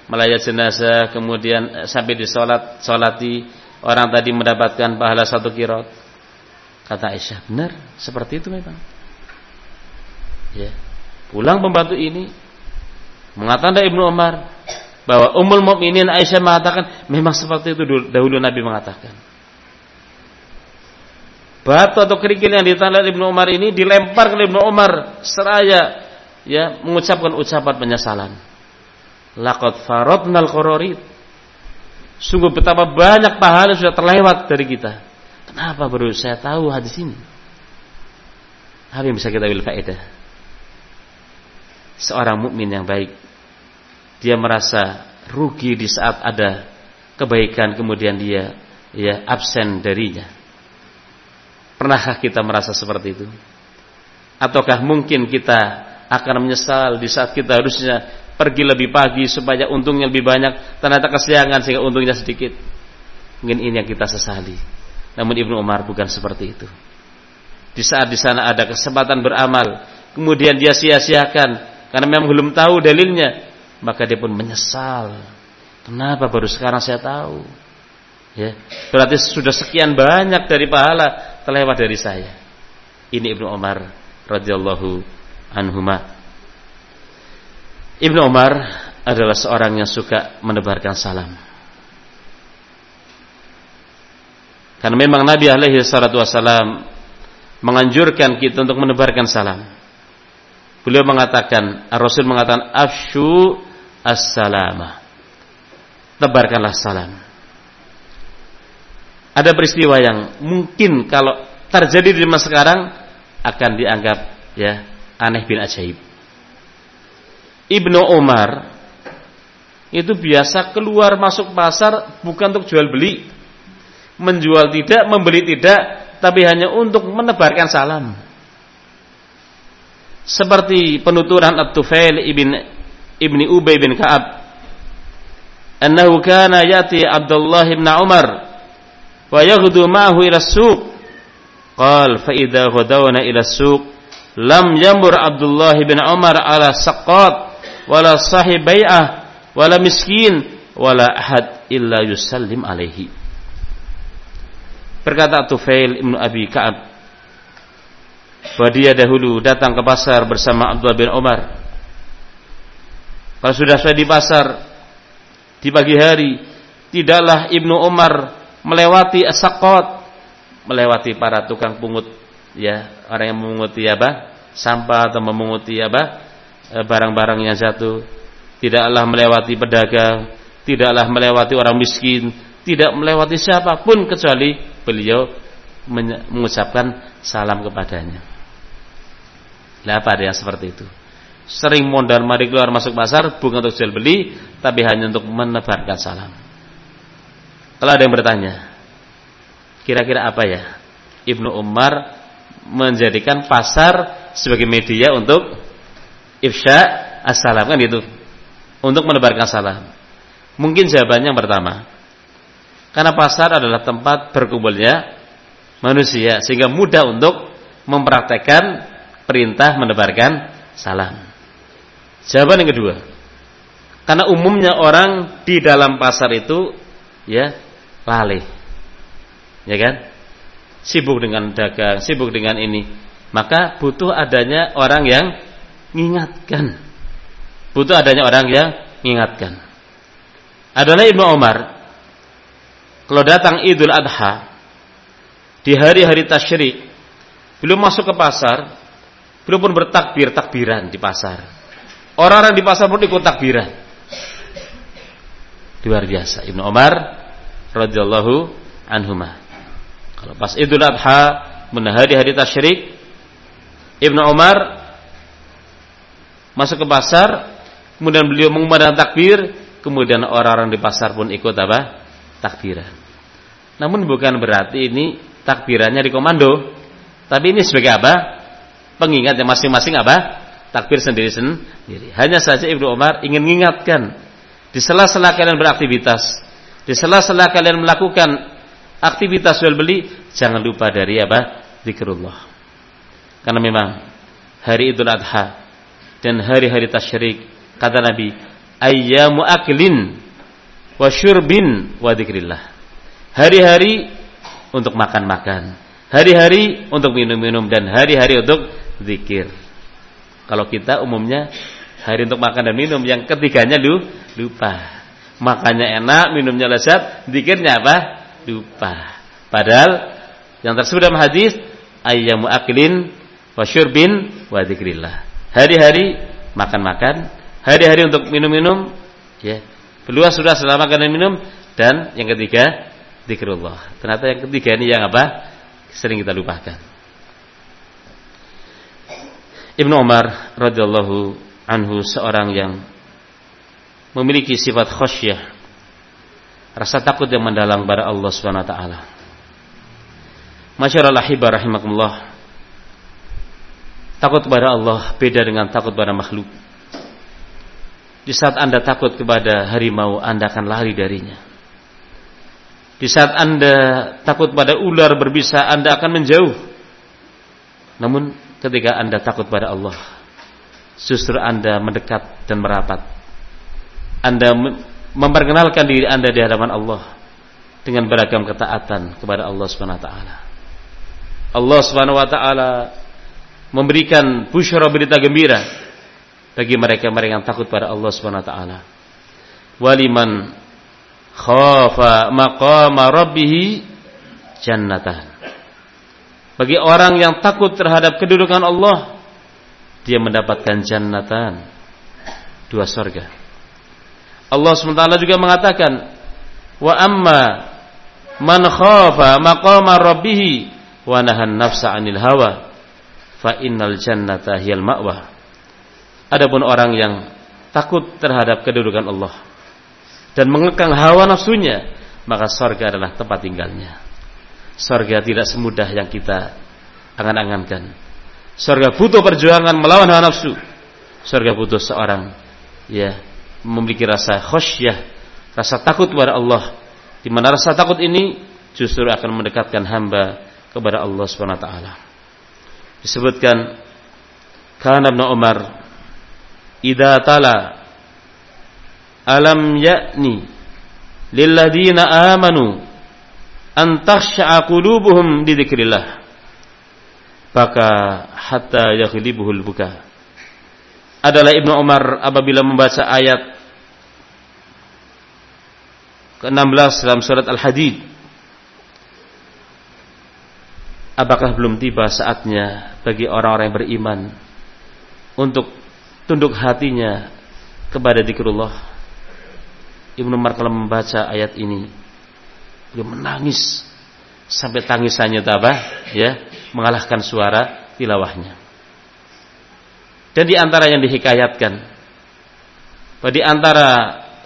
melayat jenazah kemudian sampai di salat salati orang tadi mendapatkan pahala satu kirot. Kata Aisyah, benar seperti itu memang. Ya. Pulang pembantu ini Mengatakan Ibnu Umar bahwa Ummul Mukminin Aisyah mengatakan memang seperti itu dahulu Nabi mengatakan. Batu atau kerikil yang ditanda Ibnu Umar ini dilempar ke Ibnu Umar seraya ya mengucapkan ucapan penyesalan. Laqad faradnal qararid. Sungguh betapa banyak pahala sudah terlewat dari kita. Kenapa baru saya tahu hadis ini? Apa yang bisa kita ambil faedah? Seorang mukmin yang baik dia merasa rugi di saat ada kebaikan kemudian dia ya absen darinya. Pernahkah kita merasa seperti itu? Ataukah mungkin kita akan menyesal di saat kita harusnya pergi lebih pagi supaya untungnya lebih banyak, ternyata kesiangan sehingga untungnya sedikit. Mungkin ini yang kita sesali. Namun Ibnu Umar bukan seperti itu. Di saat di sana ada kesempatan beramal, kemudian dia sia-siakan karena memang belum tahu dalilnya, maka dia pun menyesal. Kenapa baru sekarang saya tahu? Ya, berarti sudah sekian banyak dari pahala terlewat dari saya. Ini Ibnu Umar radhiyallahu anhuma. Ibnu Umar adalah seorang yang suka menebarkan salam. Karena memang Nabi alaihi salatu wasalam menganjurkan kita untuk menebarkan salam. Beliau mengatakan, Rasul mengatakan afshu as-salama. Tebarkanlah salam. Ada peristiwa yang mungkin kalau terjadi di masa sekarang akan dianggap ya aneh bin ajaib. Ibnu Umar itu biasa keluar masuk pasar bukan untuk jual beli, menjual tidak, membeli tidak, tapi hanya untuk menebarkan salam. Seperti penuturan At-Tufail ibn ibni Ubay bin Ka'ab, annahu kana yati Abdullah ibn Umar wa yaghdu ma'ahu ila suq. Qal fa idza ghadawna ila suq lam yamur Abdullah bin Umar ala saqat wala sahib bai'ah wala miskin wala ahad illa yusallim alaihi. Berkata Tufail Ibnu Abi Ka'ab bahwa dia dahulu datang ke pasar bersama Abdullah bin Umar. Kalau sudah saya di pasar di pagi hari, tidaklah Ibnu Umar melewati asakot, melewati para tukang pungut, ya orang yang memunguti apa, sampah atau memunguti apa, eh, barang-barang yang jatuh tidaklah melewati pedagang, tidaklah melewati orang miskin, tidak melewati siapa pun kecuali beliau mengucapkan salam kepadanya. Lah ada yang seperti itu? Sering mondar mari keluar masuk pasar bukan untuk jual beli, tapi hanya untuk menebarkan salam. Kalau ada yang bertanya, kira-kira apa ya? Ibnu Umar menjadikan pasar sebagai media untuk ifsya assalam kan itu untuk menebarkan salam? Mungkin jawabannya yang pertama. Karena pasar adalah tempat berkumpulnya manusia sehingga mudah untuk mempraktekkan perintah menebarkan salam. Jawaban yang kedua. Karena umumnya orang di dalam pasar itu ya lalai. Ya kan? Sibuk dengan dagang, sibuk dengan ini. Maka butuh adanya orang yang mengingatkan Butuh adanya orang yang mengingatkan. Adalah Ibnu Umar kalau datang Idul Adha di hari-hari tasyrik, belum masuk ke pasar, belum pun bertakbir takbiran di pasar. Orang-orang di pasar pun ikut takbiran. Luar biasa. Ibnu Umar radhiyallahu anhuma. Kalau pas Idul Adha menahari hari tasyrik, Ibnu Umar masuk ke pasar kemudian beliau mengumandang takbir, kemudian orang-orang di pasar pun ikut apa? Takbiran. Namun bukan berarti ini takbirannya di komando, tapi ini sebagai apa? Pengingat yang masing-masing apa? Takbir sendiri-sendiri. Hanya saja Ibnu Umar ingin mengingatkan di sela-sela kalian beraktivitas, di sela-sela kalian melakukan aktivitas jual beli, jangan lupa dari apa? Zikrullah. Karena memang hari Idul Adha dan hari-hari tasyrik Kata Nabi, ayyamu aklin wa syurbin wa dzikrillah. Hari-hari untuk makan-makan, hari-hari untuk minum-minum dan hari-hari untuk zikir. Kalau kita umumnya hari untuk makan dan minum, yang ketiganya lu lupa. Makannya enak, minumnya lezat, zikirnya apa? Lupa. Padahal yang tersebut dalam hadis ayyamu aklin wa syurbin wa dzikrillah. Hari-hari makan-makan, hari-hari untuk minum-minum ya. Kedua sudah selama kalian minum dan yang ketiga zikrullah. Ternyata yang ketiga ini yang apa? Sering kita lupakan. Ibnu Umar radhiyallahu anhu seorang yang memiliki sifat khasyah rasa takut yang mendalam kepada Allah Subhanahu wa taala. Masyaallah hibah rahimakumullah Takut kepada Allah beda dengan takut kepada makhluk di saat Anda takut kepada harimau, Anda akan lari darinya. Di saat Anda takut pada ular berbisa, Anda akan menjauh. Namun ketika Anda takut pada Allah, justru Anda mendekat dan merapat. Anda memperkenalkan diri Anda di hadapan Allah dengan beragam ketaatan kepada Allah Subhanahu wa taala. Allah Subhanahu wa taala memberikan busyara berita gembira bagi mereka-mereka yang takut pada Allah Subhanahu wa taala. Waliman khafa maqama rabbih jannatan. Bagi orang yang takut terhadap kedudukan Allah, dia mendapatkan jannatan, dua surga. Allah SWT juga mengatakan, wa amma man khafa maqama rabbih wa nahan nafsa 'anil hawa fa innal jannata hiyal ma'wa. Adapun orang yang takut terhadap kedudukan Allah dan mengekang hawa nafsunya, maka surga adalah tempat tinggalnya. Surga tidak semudah yang kita angan-angankan. Surga butuh perjuangan melawan hawa nafsu. Surga butuh seorang ya memiliki rasa khosyah, rasa takut kepada Allah. Di mana rasa takut ini justru akan mendekatkan hamba kepada Allah Subhanahu wa taala. Disebutkan kana Ibnu Umar idza tala alam ya'ni lilladina amanu an takhsha'a qulubuhum dzikrillah. Baka hatta yaghlibuhul buka. Adalah Ibnu Umar apabila membaca ayat ke-16 dalam surat Al-Hadid Apakah belum tiba saatnya bagi orang-orang yang beriman untuk tunduk hatinya kepada zikrullah? Ibnu Umar kalau membaca ayat ini. Dia menangis sampai tangisannya tabah ya mengalahkan suara tilawahnya. Dan di antara yang dihikayatkan di antara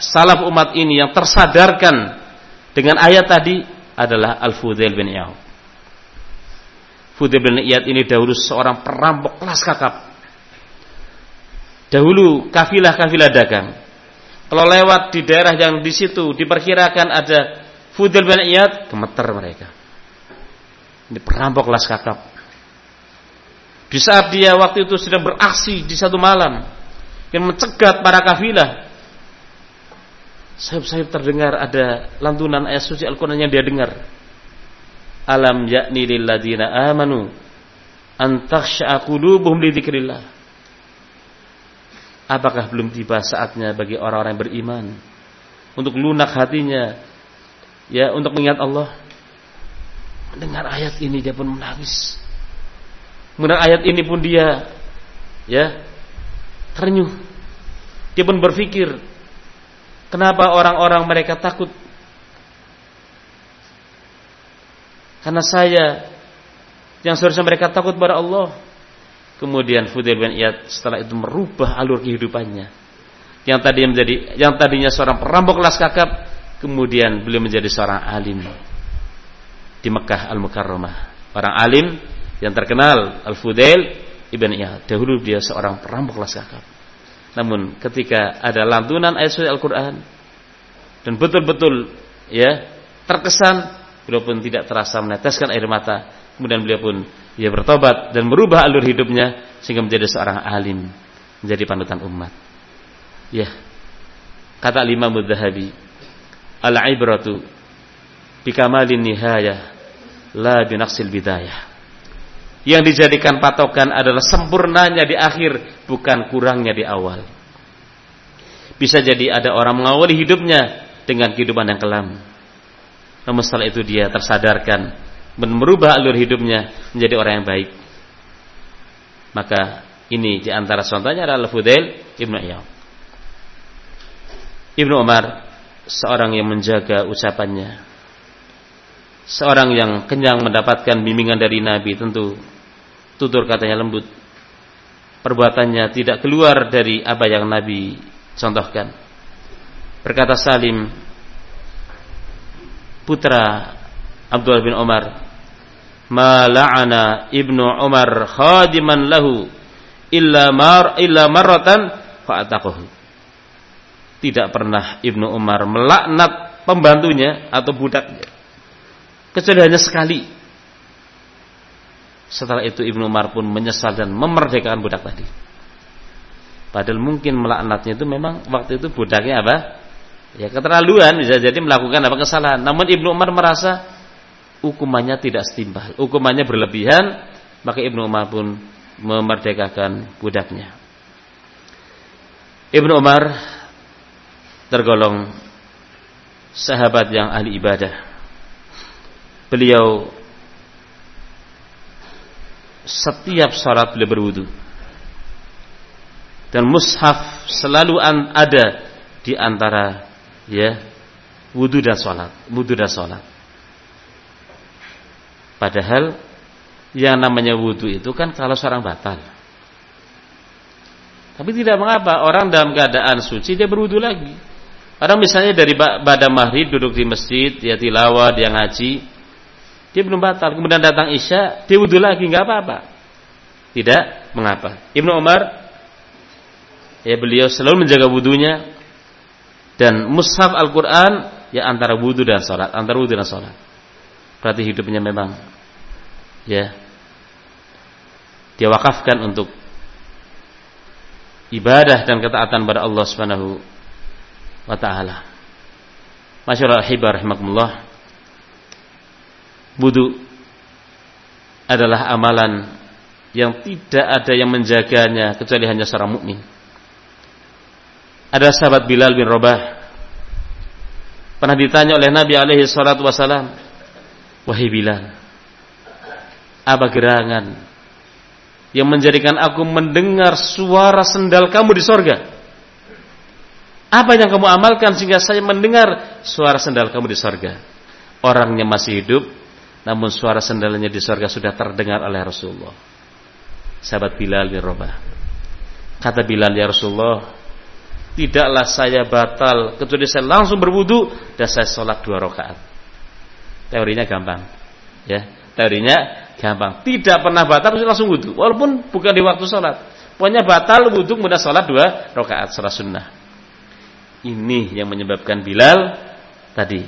salaf umat ini yang tersadarkan dengan ayat tadi adalah Al-Fudail bin Iyad Fudail bin Iyad ini dahulu seorang perampok kelas kakap dahulu kafilah-kafilah dagang kalau lewat di daerah yang di situ diperkirakan ada Fudel bin Iyad gemeter mereka. Ini perampok kelas kakap. Di saat dia waktu itu sedang beraksi di satu malam yang mencegat para kafilah, saya terdengar ada lantunan ayat suci Al-Quran yang dia dengar. Alam yakni lilladina amanu antaksha'a qulubuhum li Apakah belum tiba saatnya bagi orang-orang yang beriman untuk lunak hatinya ya untuk mengingat Allah. Mendengar ayat ini dia pun menangis. Mendengar ayat ini pun dia ya ternyuh. Dia pun berpikir, kenapa orang-orang mereka takut? Karena saya yang seharusnya mereka takut pada Allah. Kemudian Fudail bin Iyad setelah itu merubah alur kehidupannya. Yang tadi menjadi yang tadinya seorang perampok kelas kakap Kemudian beliau menjadi seorang alim di Mekah Al-Mukarramah. Orang alim yang terkenal Al-Fudail Ibn Iyad. Dahulu dia seorang perampok kelas kakap. Namun ketika ada lantunan ayat suci Al-Quran dan betul-betul ya terkesan beliau pun tidak terasa meneteskan air mata. Kemudian beliau pun ya bertobat dan merubah alur hidupnya sehingga menjadi seorang alim, menjadi panutan umat. Ya. Kata Imam Mudzahabi, al-ibratu bikamalin nihayah la binaqsil bidayah yang dijadikan patokan adalah sempurnanya di akhir bukan kurangnya di awal bisa jadi ada orang mengawali hidupnya dengan kehidupan yang kelam namun setelah itu dia tersadarkan dan merubah alur hidupnya menjadi orang yang baik. Maka ini di antara contohnya adalah Fudail Ibnu Iyad. Ibnu Umar seorang yang menjaga ucapannya. Seorang yang kenyang mendapatkan bimbingan dari Nabi tentu tutur katanya lembut. Perbuatannya tidak keluar dari apa yang Nabi contohkan. Berkata Salim putra Abdullah bin Umar ma la'ana ibnu Umar khadiman lahu illa mar illa marratan fa'ataquhu tidak pernah Ibnu Umar melaknat pembantunya atau budaknya. Kecuali hanya sekali. Setelah itu Ibnu Umar pun menyesal dan memerdekakan budak tadi. Padahal mungkin melaknatnya itu memang waktu itu budaknya apa? Ya keterlaluan bisa jadi melakukan apa kesalahan. Namun Ibnu Umar merasa hukumannya tidak setimpal, hukumannya berlebihan, maka Ibnu Umar pun memerdekakan budaknya. Ibnu Umar tergolong sahabat yang ahli ibadah. Beliau setiap salat beliau berwudu. Dan mushaf selalu ada di antara ya wudu dan salat, wudu dan salat. Padahal yang namanya wudu itu kan kalau seorang batal. Tapi tidak mengapa orang dalam keadaan suci dia berwudu lagi. Orang misalnya dari pada maghrib duduk di masjid, dia tilawah, dia ngaji, dia belum batal. Kemudian datang Isya, dia wudhu lagi, nggak apa-apa. Tidak mengapa. Ibnu Umar, ya beliau selalu menjaga wudhunya dan mushaf Al-Quran ya antara wudhu dan sholat, antara wudhu dan sholat. Berarti hidupnya memang ya dia wakafkan untuk ibadah dan ketaatan pada Allah Subhanahu wa taala. Masyaallah hibar rahimakumullah Wudu adalah amalan yang tidak ada yang menjaganya kecuali hanya seorang mukmin. Ada sahabat Bilal bin Rabah pernah ditanya oleh Nabi alaihi salatu wasalam, "Wahai Bilal, apa gerangan yang menjadikan aku mendengar suara sendal kamu di sorga? Apa yang kamu amalkan sehingga saya mendengar suara sendal kamu di sorga? Orangnya masih hidup, namun suara sendalnya di surga sudah terdengar oleh Rasulullah. Sahabat Bilal bin Rabah. Kata Bilal ya Rasulullah, tidaklah saya batal kecuali saya langsung berwudu dan saya sholat dua rakaat. Teorinya gampang, ya. Teorinya gampang. Tidak pernah batal langsung wudu, walaupun bukan di waktu sholat. Pokoknya batal wudu kemudian sholat dua rakaat sholat sunnah. Ini yang menyebabkan Bilal tadi,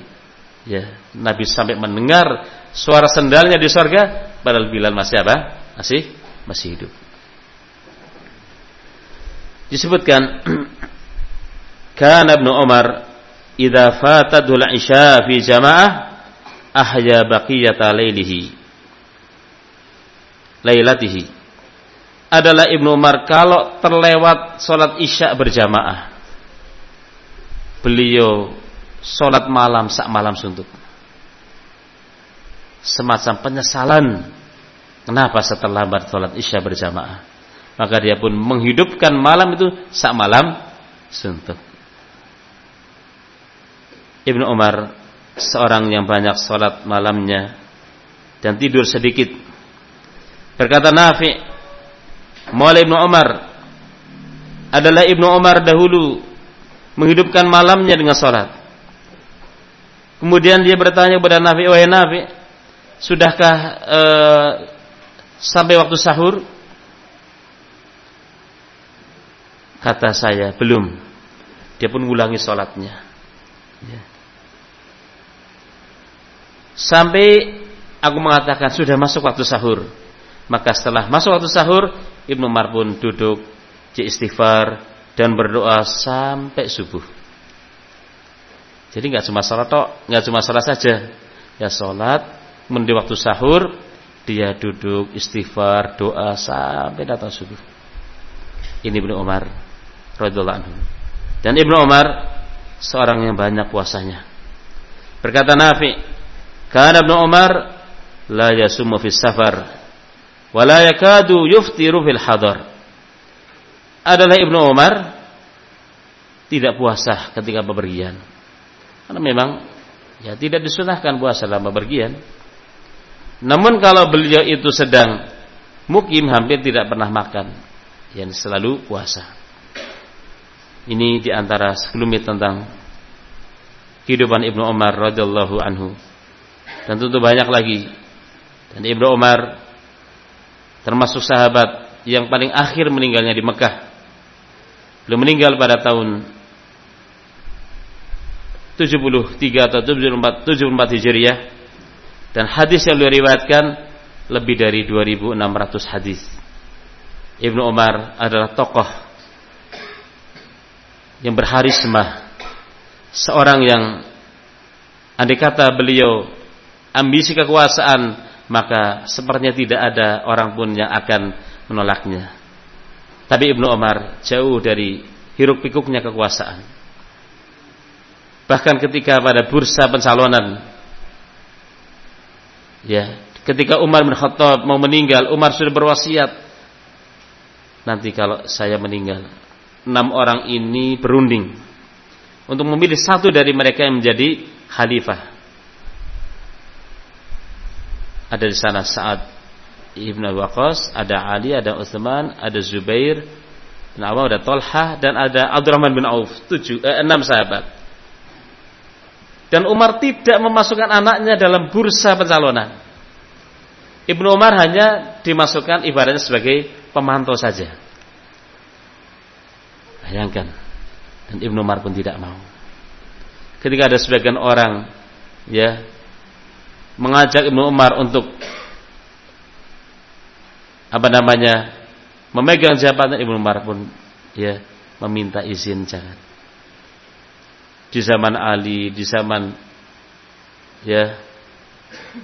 ya Nabi sampai mendengar suara sendalnya di sorga, padahal Bilal masih apa? Masih masih hidup. Disebutkan Kana Ibnu Umar idza fatadul isya fi jamaah ahya baqiyata lailihi. Lailatihi. Adalah Ibnu Umar kalau terlewat salat Isya berjamaah beliau salat malam sak malam suntuk. Semacam penyesalan kenapa setelah lambat isya berjamaah? Maka dia pun menghidupkan malam itu sak malam suntuk Ibnu Umar seorang yang banyak sholat malamnya dan tidur sedikit berkata Nafi Maula Ibnu Umar adalah Ibnu Umar dahulu menghidupkan malamnya dengan sholat kemudian dia bertanya kepada Nafi wahai Nafi Sudahkah e, sampai waktu sahur? Kata saya, belum. Dia pun ulangi sholatnya. Ya. Sampai aku mengatakan sudah masuk waktu sahur. Maka setelah masuk waktu sahur, Ibnu Umar pun duduk, istighfar dan berdoa sampai subuh. Jadi nggak cuma sholat tok, nggak cuma sholat saja. Ya sholat, Kemudian di waktu sahur dia duduk istighfar, doa sampai datang subuh. Ini Ibnu Umar radhiyallahu anhu. Dan Ibnu Umar seorang yang banyak puasanya. Berkata Nafi, "Kana Ibnu Umar la yasumu fis safar wa la yakadu yuftiru fil hadar." Adalah Ibnu Umar tidak puasa ketika bepergian. Karena memang ya tidak disunahkan puasa dalam bepergian. Namun kalau beliau itu sedang mukim hampir tidak pernah makan, yang selalu puasa. Ini di antara sekelumit tentang kehidupan Ibnu Umar radhiyallahu anhu. Dan tentu banyak lagi. Dan Ibnu Umar termasuk sahabat yang paling akhir meninggalnya di Mekah. Beliau meninggal pada tahun 73 atau 74, 74 Hijriah dan hadis yang beliau riwayatkan lebih dari 2600 hadis. Ibnu Umar adalah tokoh yang berharisma, seorang yang andai kata beliau ambisi kekuasaan, maka sepertinya tidak ada orang pun yang akan menolaknya. Tapi Ibnu Umar jauh dari hiruk pikuknya kekuasaan. Bahkan ketika pada bursa pencalonan ya, ketika Umar bin Khattab mau meninggal, Umar sudah berwasiat nanti kalau saya meninggal, enam orang ini berunding untuk memilih satu dari mereka yang menjadi khalifah. Ada di sana saat Ibn Waqqas, ada Ali, ada Utsman, ada Zubair, bin Awam, ada Talha dan ada Abdurrahman bin Auf, tujuh, eh, enam sahabat. Dan Umar tidak memasukkan anaknya dalam bursa pencalonan. Ibnu Umar hanya dimasukkan ibaratnya sebagai pemantau saja. Bayangkan. Dan Ibnu Umar pun tidak mau. Ketika ada sebagian orang ya mengajak Ibnu Umar untuk apa namanya memegang jabatan Ibnu Umar pun ya meminta izin jangan. Di zaman Ali di zaman ya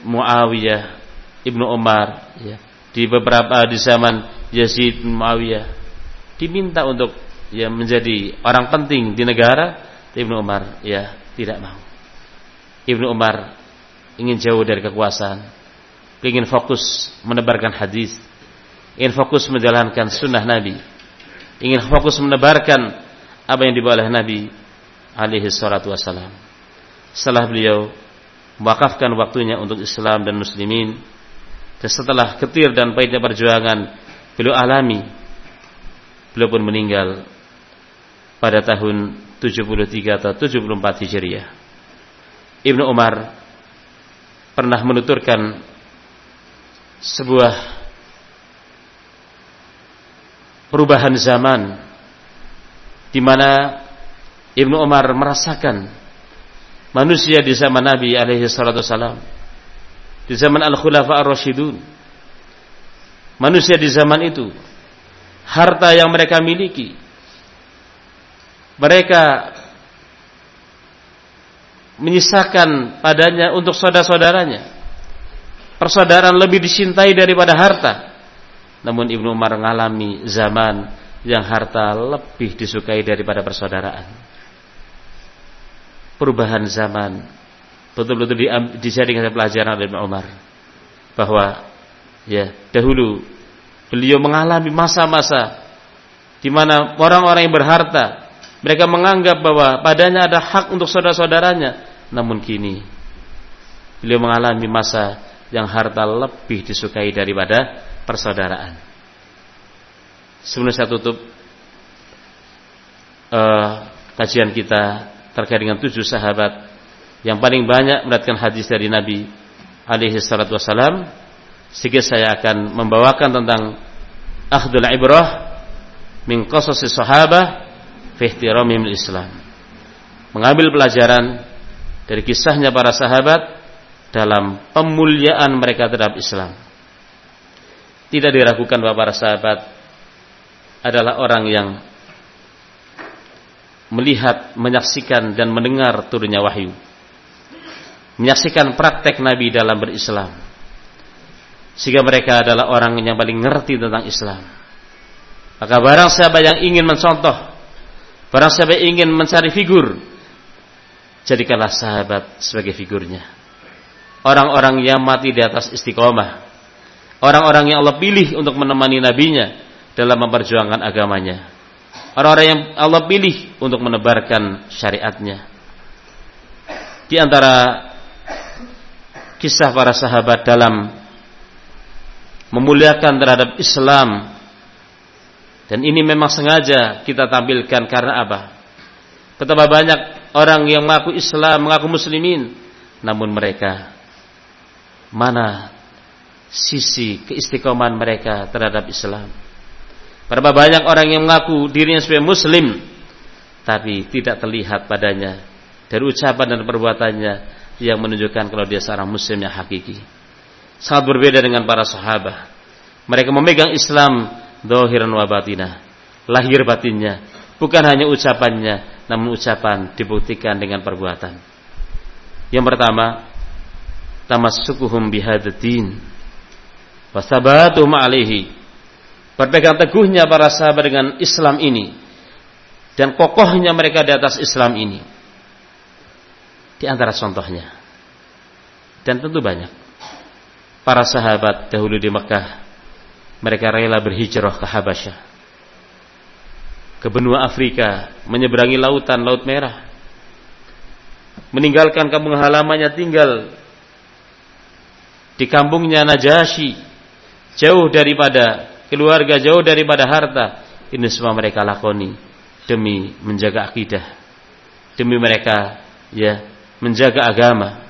Muawiyah Ibnu Umar ya di beberapa di zaman Yazid Muawiyah diminta untuk ya menjadi orang penting di negara Ibnu Umar ya tidak mau. Ibnu Umar ingin jauh dari kekuasaan ingin fokus menebarkan hadis ingin fokus menjalankan sunnah Nabi, ingin fokus menebarkan apa yang dibawa oleh Nabi alaihi salatu wassalam. Setelah beliau mewakafkan waktunya untuk Islam dan muslimin dan setelah ketir dan pahitnya perjuangan beliau alami beliau pun meninggal pada tahun 73 atau 74 Hijriah. Ibnu Umar pernah menuturkan sebuah perubahan zaman di mana Ibnu Umar merasakan manusia di zaman Nabi alaihi salatu wasalam di zaman Al-Khulafa Ar-Rasyidun manusia di zaman itu harta yang mereka miliki mereka menyisakan padanya untuk saudara-saudaranya. Persaudaraan lebih dicintai daripada harta. Namun Ibnu Umar mengalami zaman yang harta lebih disukai daripada persaudaraan. Perubahan zaman betul-betul dijadikan pelajaran oleh Ibnu Umar bahwa ya dahulu beliau mengalami masa-masa di mana orang-orang yang berharta mereka menganggap bahwa padanya ada hak untuk saudara-saudaranya namun kini beliau mengalami masa yang harta lebih disukai daripada persaudaraan. Sebelum saya tutup uh, kajian kita terkait dengan tujuh sahabat yang paling banyak mendapatkan hadis dari Nabi alaihi salatu wasalam, sedikit saya akan membawakan tentang akhdul ibrah min qasasi sahabah fi ihtiramihim Islam. Mengambil pelajaran dari kisahnya para sahabat dalam pemuliaan mereka terhadap Islam. Tidak diragukan bahwa para sahabat adalah orang yang melihat, menyaksikan dan mendengar turunnya wahyu. Menyaksikan praktek Nabi dalam berislam. Sehingga mereka adalah orang yang paling ngerti tentang Islam. Maka barang siapa yang ingin mencontoh, barang siapa yang ingin mencari figur, jadikanlah sahabat sebagai figurnya. Orang-orang yang mati di atas istiqomah, Orang-orang yang Allah pilih untuk menemani nabinya dalam memperjuangkan agamanya. Orang-orang yang Allah pilih untuk menebarkan syariatnya. Di antara kisah para sahabat dalam memuliakan terhadap Islam dan ini memang sengaja kita tampilkan karena apa? Betapa banyak orang yang mengaku Islam, mengaku muslimin namun mereka mana sisi keistiqomahan mereka terhadap Islam. Berapa banyak orang yang mengaku dirinya sebagai muslim tapi tidak terlihat padanya dari ucapan dan perbuatannya yang menunjukkan kalau dia seorang muslim yang hakiki. sangat berbeda dengan para sahabat. Mereka memegang Islam dohiran wa batinah, lahir batinnya, bukan hanya ucapannya, namun ucapan dibuktikan dengan perbuatan. Yang pertama, tamassukuhum bihadatin wasabatuhum alaihi. Berpegang teguhnya para sahabat dengan Islam ini dan kokohnya mereka di atas Islam ini. Di antara contohnya. Dan tentu banyak para sahabat dahulu di Mekah mereka rela berhijrah ke Habasyah ke benua Afrika menyeberangi lautan Laut Merah. Meninggalkan kampung halamannya tinggal di kampungnya Najasyi jauh daripada keluarga jauh daripada harta. Ini semua mereka lakoni demi menjaga akidah demi mereka ya menjaga agama.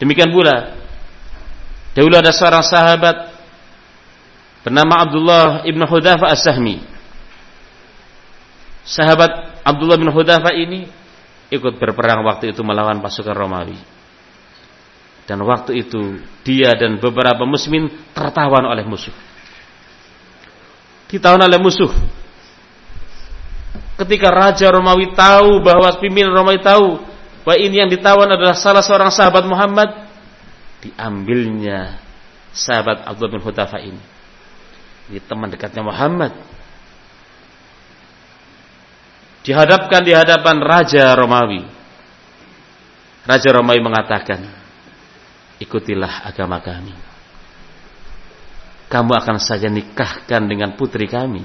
Demikian pula dahulu ada seorang sahabat bernama Abdullah ibn Hudhafa as-Sahmi. Sahabat Abdullah bin Hudhafa ini ikut berperang waktu itu melawan pasukan Romawi. Dan waktu itu dia dan beberapa muslimin tertawan oleh musuh. Ditawan oleh musuh. Ketika Raja Romawi tahu bahwa pimpinan Romawi tahu bahwa ini yang ditawan adalah salah seorang sahabat Muhammad diambilnya sahabat Abdullah bin Hutafa ini ini teman dekatnya Muhammad dihadapkan di hadapan Raja Romawi Raja Romawi mengatakan ikutilah agama kami kamu akan saja nikahkan dengan putri kami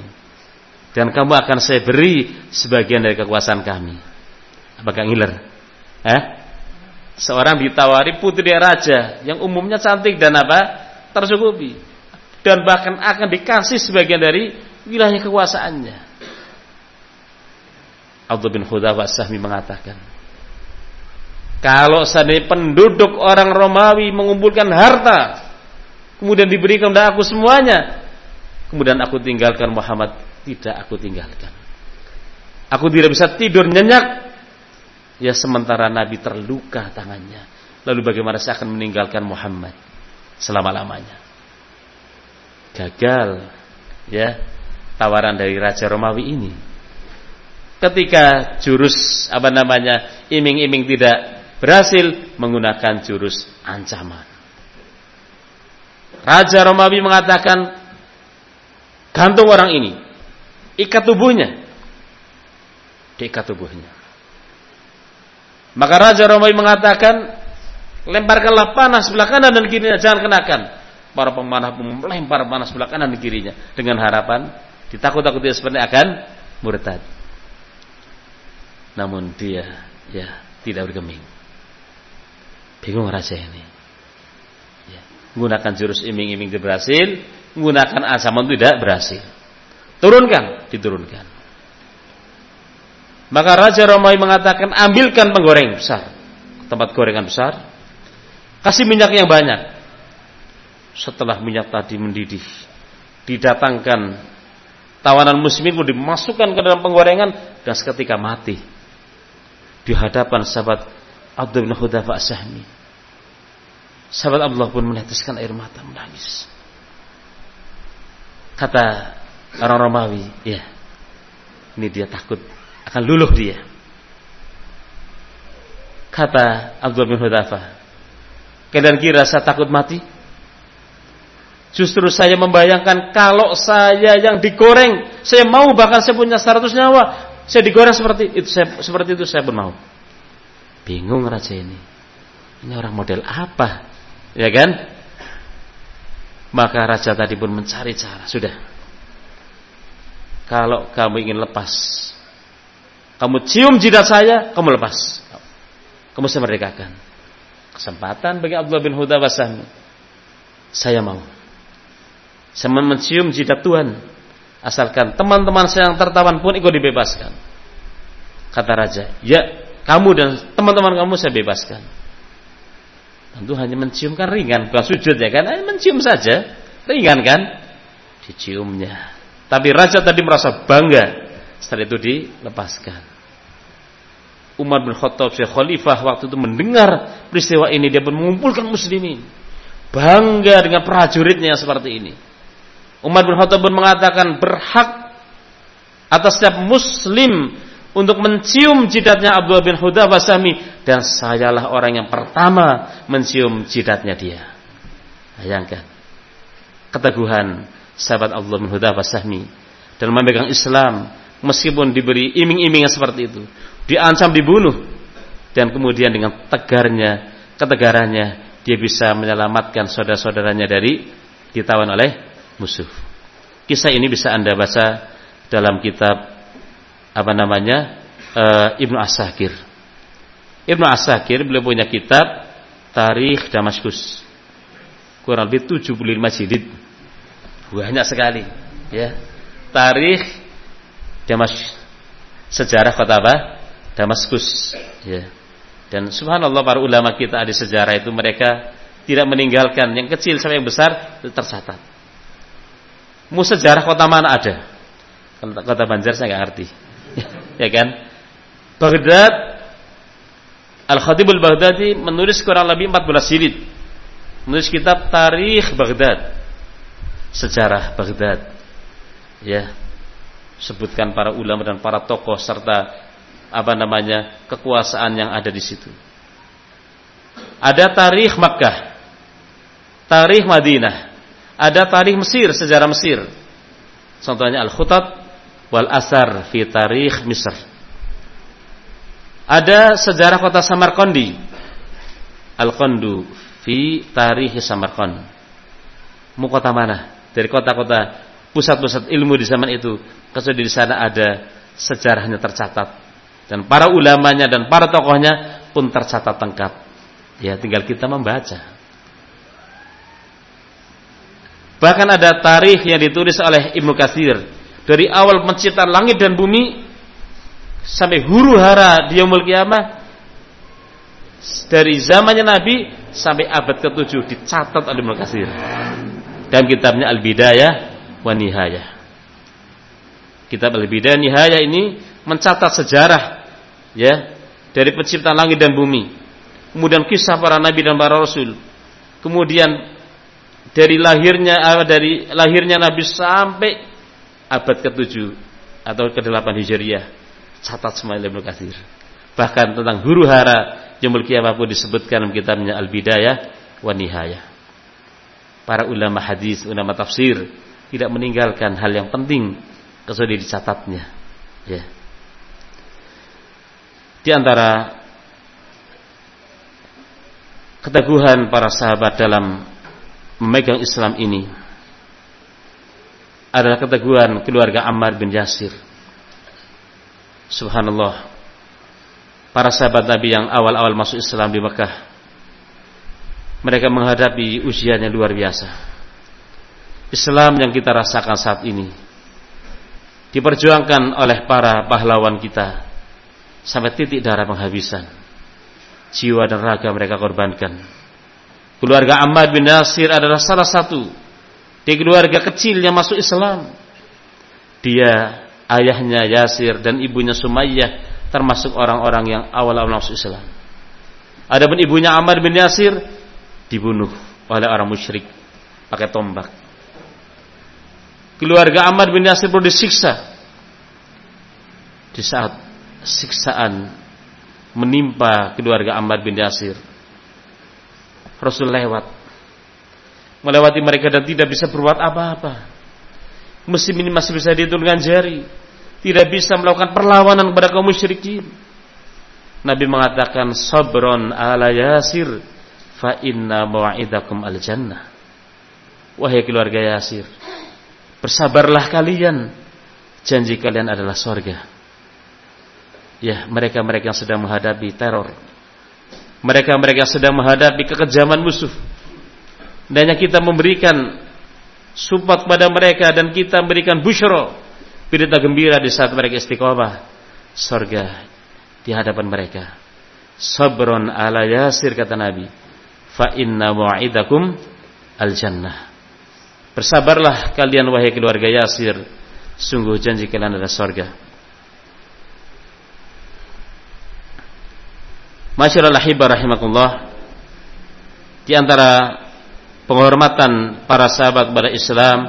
dan kamu akan saya beri sebagian dari kekuasaan kami apakah ngiler Eh? Seorang ditawari putri raja yang umumnya cantik dan apa? Tercukupi. Dan bahkan akan dikasih sebagian dari wilayah kekuasaannya. Abdul bin Khudawah Sahmi mengatakan, kalau seandainya penduduk orang Romawi mengumpulkan harta, kemudian diberikan kepada aku semuanya, kemudian aku tinggalkan Muhammad, tidak aku tinggalkan. Aku tidak bisa tidur nyenyak Ya sementara Nabi terluka tangannya. Lalu bagaimana saya akan meninggalkan Muhammad selama-lamanya? Gagal ya tawaran dari Raja Romawi ini. Ketika jurus apa namanya iming-iming tidak berhasil menggunakan jurus ancaman. Raja Romawi mengatakan gantung orang ini, ikat tubuhnya, diikat tubuhnya. Maka Raja Romawi mengatakan, lemparkanlah panas sebelah kanan dan kirinya, jangan kenakan. Para pemanah pun melempar panas sebelah kanan dan kirinya dengan harapan ditakut-takuti seperti akan murtad. Namun dia ya tidak bergeming. Bingung raja ini. Ya, menggunakan jurus iming-iming tidak berhasil, menggunakan ancaman tidak berhasil. Turunkan, diturunkan. Maka Raja Romawi mengatakan ambilkan penggoreng besar, tempat gorengan besar, kasih minyak yang banyak. Setelah minyak tadi mendidih, didatangkan tawanan muslimin pun dimasukkan ke dalam penggorengan dan seketika mati di hadapan sahabat Abdul bin Hudafa Sahmi. Sahabat Abdullah pun meneteskan air mata menangis. Kata orang Romawi, ya, ini dia takut akan luluh dia. Kata Abdul bin Hudhafa, kalian kira saya takut mati? Justru saya membayangkan kalau saya yang digoreng, saya mau bahkan saya punya 100 nyawa, saya digoreng seperti itu, saya, seperti itu saya pun mau. Bingung raja ini. Ini orang model apa? Ya kan? Maka raja tadi pun mencari cara. Sudah. Kalau kamu ingin lepas kamu cium jidat saya, kamu lepas. Kamu saya merdekakan. Kesempatan bagi Abdullah bin Huda Wasahmi. Saya mau. Saya mencium jidat Tuhan. Asalkan teman-teman saya yang tertawan pun ikut dibebaskan. Kata raja, ya kamu dan teman-teman kamu saya bebaskan. Tentu hanya menciumkan ringan, bukan sujud ya kan? Hanya mencium saja, ringan kan? Diciumnya. Tapi raja tadi merasa bangga setelah itu dilepaskan. Umar bin Khattab Syekh Khalifah waktu itu mendengar peristiwa ini dia pun mengumpulkan muslimin bangga dengan prajuritnya yang seperti ini Umar bin Khattab pun mengatakan berhak atas setiap muslim untuk mencium jidatnya Abdullah bin Hudafah Sahmi dan sayalah orang yang pertama mencium jidatnya dia. Bayangkan keteguhan sahabat Abdullah bin Hudafah Sahmi dalam memegang Islam meskipun diberi iming-iming seperti itu diancam dibunuh dan kemudian dengan tegarnya ketegarannya dia bisa menyelamatkan saudara-saudaranya dari ditawan oleh musuh. Kisah ini bisa Anda baca dalam kitab apa namanya? Uh, Ibnu Asakir. Ibnu Asakir beliau punya kitab Tarikh Damaskus. Kurang lebih 75 jilid. Banyak sekali, ya. Tarikh Damas sejarah kota apa? Damaskus ya. Dan subhanallah para ulama kita di sejarah itu mereka tidak meninggalkan yang kecil sampai yang besar tercatat. Mau sejarah kota mana ada? Kota Banjar saya nggak ngerti. ya kan? Baghdad Al-Khatibul Baghdadi menulis kurang lebih 14 jilid. Menulis kitab Tarikh Baghdad. Sejarah Baghdad. Ya. Sebutkan para ulama dan para tokoh serta apa namanya kekuasaan yang ada di situ. Ada tarikh Makkah, tarikh Madinah, ada tarikh Mesir, sejarah Mesir. Contohnya Al-Khutat wal Asar fi tarikh Misr. Ada sejarah kota Samarkandi, Al-Qandu fi tarikh Samarkand. Mau kota mana? Dari kota-kota pusat-pusat ilmu di zaman itu, kecuali di sana ada sejarahnya tercatat dan para ulamanya dan para tokohnya pun tercatat lengkap. Ya, tinggal kita membaca. Bahkan ada tarikh yang ditulis oleh Ibnu Katsir dari awal penciptaan langit dan bumi sampai huru hara di yaumul kiamah dari zamannya Nabi sampai abad ke-7 dicatat oleh Ibnu Katsir. Dan kitabnya Al-Bidayah wa Nihayah. Kitab Al-Bidayah Nihayah ini mencatat sejarah ya dari penciptaan langit dan bumi. Kemudian kisah para nabi dan para rasul. Kemudian dari lahirnya eh, dari lahirnya nabi sampai abad ke-7 atau ke-8 Hijriah. Catat semua Ibnu Katsir. Bahkan tentang huru hara Yaumul Qiyamah pun disebutkan dalam kitabnya Al-Bidayah wa Nihayah. Para ulama hadis, ulama tafsir tidak meninggalkan hal yang penting kecuali dicatatnya. Ya. Di antara keteguhan para sahabat dalam memegang Islam ini adalah keteguhan keluarga Ammar bin Yasir. Subhanallah. Para sahabat Nabi yang awal-awal masuk Islam di Mekah mereka menghadapi ujian yang luar biasa. Islam yang kita rasakan saat ini diperjuangkan oleh para pahlawan kita sampai titik darah penghabisan. Jiwa dan raga mereka korbankan. Keluarga Ammar bin Nasir adalah salah satu di keluarga kecil yang masuk Islam. Dia, ayahnya Yasir dan ibunya Sumayyah termasuk orang-orang yang awal-awal masuk Islam. Adapun ibunya Ammar bin Yasir dibunuh oleh orang musyrik pakai tombak. Keluarga Ammar bin Yasir perlu disiksa di saat siksaan menimpa keluarga Ammar bin Yasir. Rasul lewat melewati mereka dan tidak bisa berbuat apa-apa. Mesin ini masih bisa diturunkan jari, tidak bisa melakukan perlawanan kepada kaum musyrikin. Nabi mengatakan sabron ala Yasir fa inna mau'idakum al jannah. Wahai keluarga Yasir, bersabarlah kalian, janji kalian adalah sorga ya mereka-mereka yang sedang menghadapi teror mereka-mereka yang sedang menghadapi kekejaman musuh. Dan kita memberikan support kepada mereka dan kita memberikan busyro berita gembira di saat mereka istiqomah surga di hadapan mereka. Sabron ala yasir kata Nabi. Fa inna mu'idakum al jannah bersabarlah kalian wahai keluarga Yasir. Sungguh janji kalian adalah surga Masyaallah hibah rahimakumullah. Di antara penghormatan para sahabat kepada Islam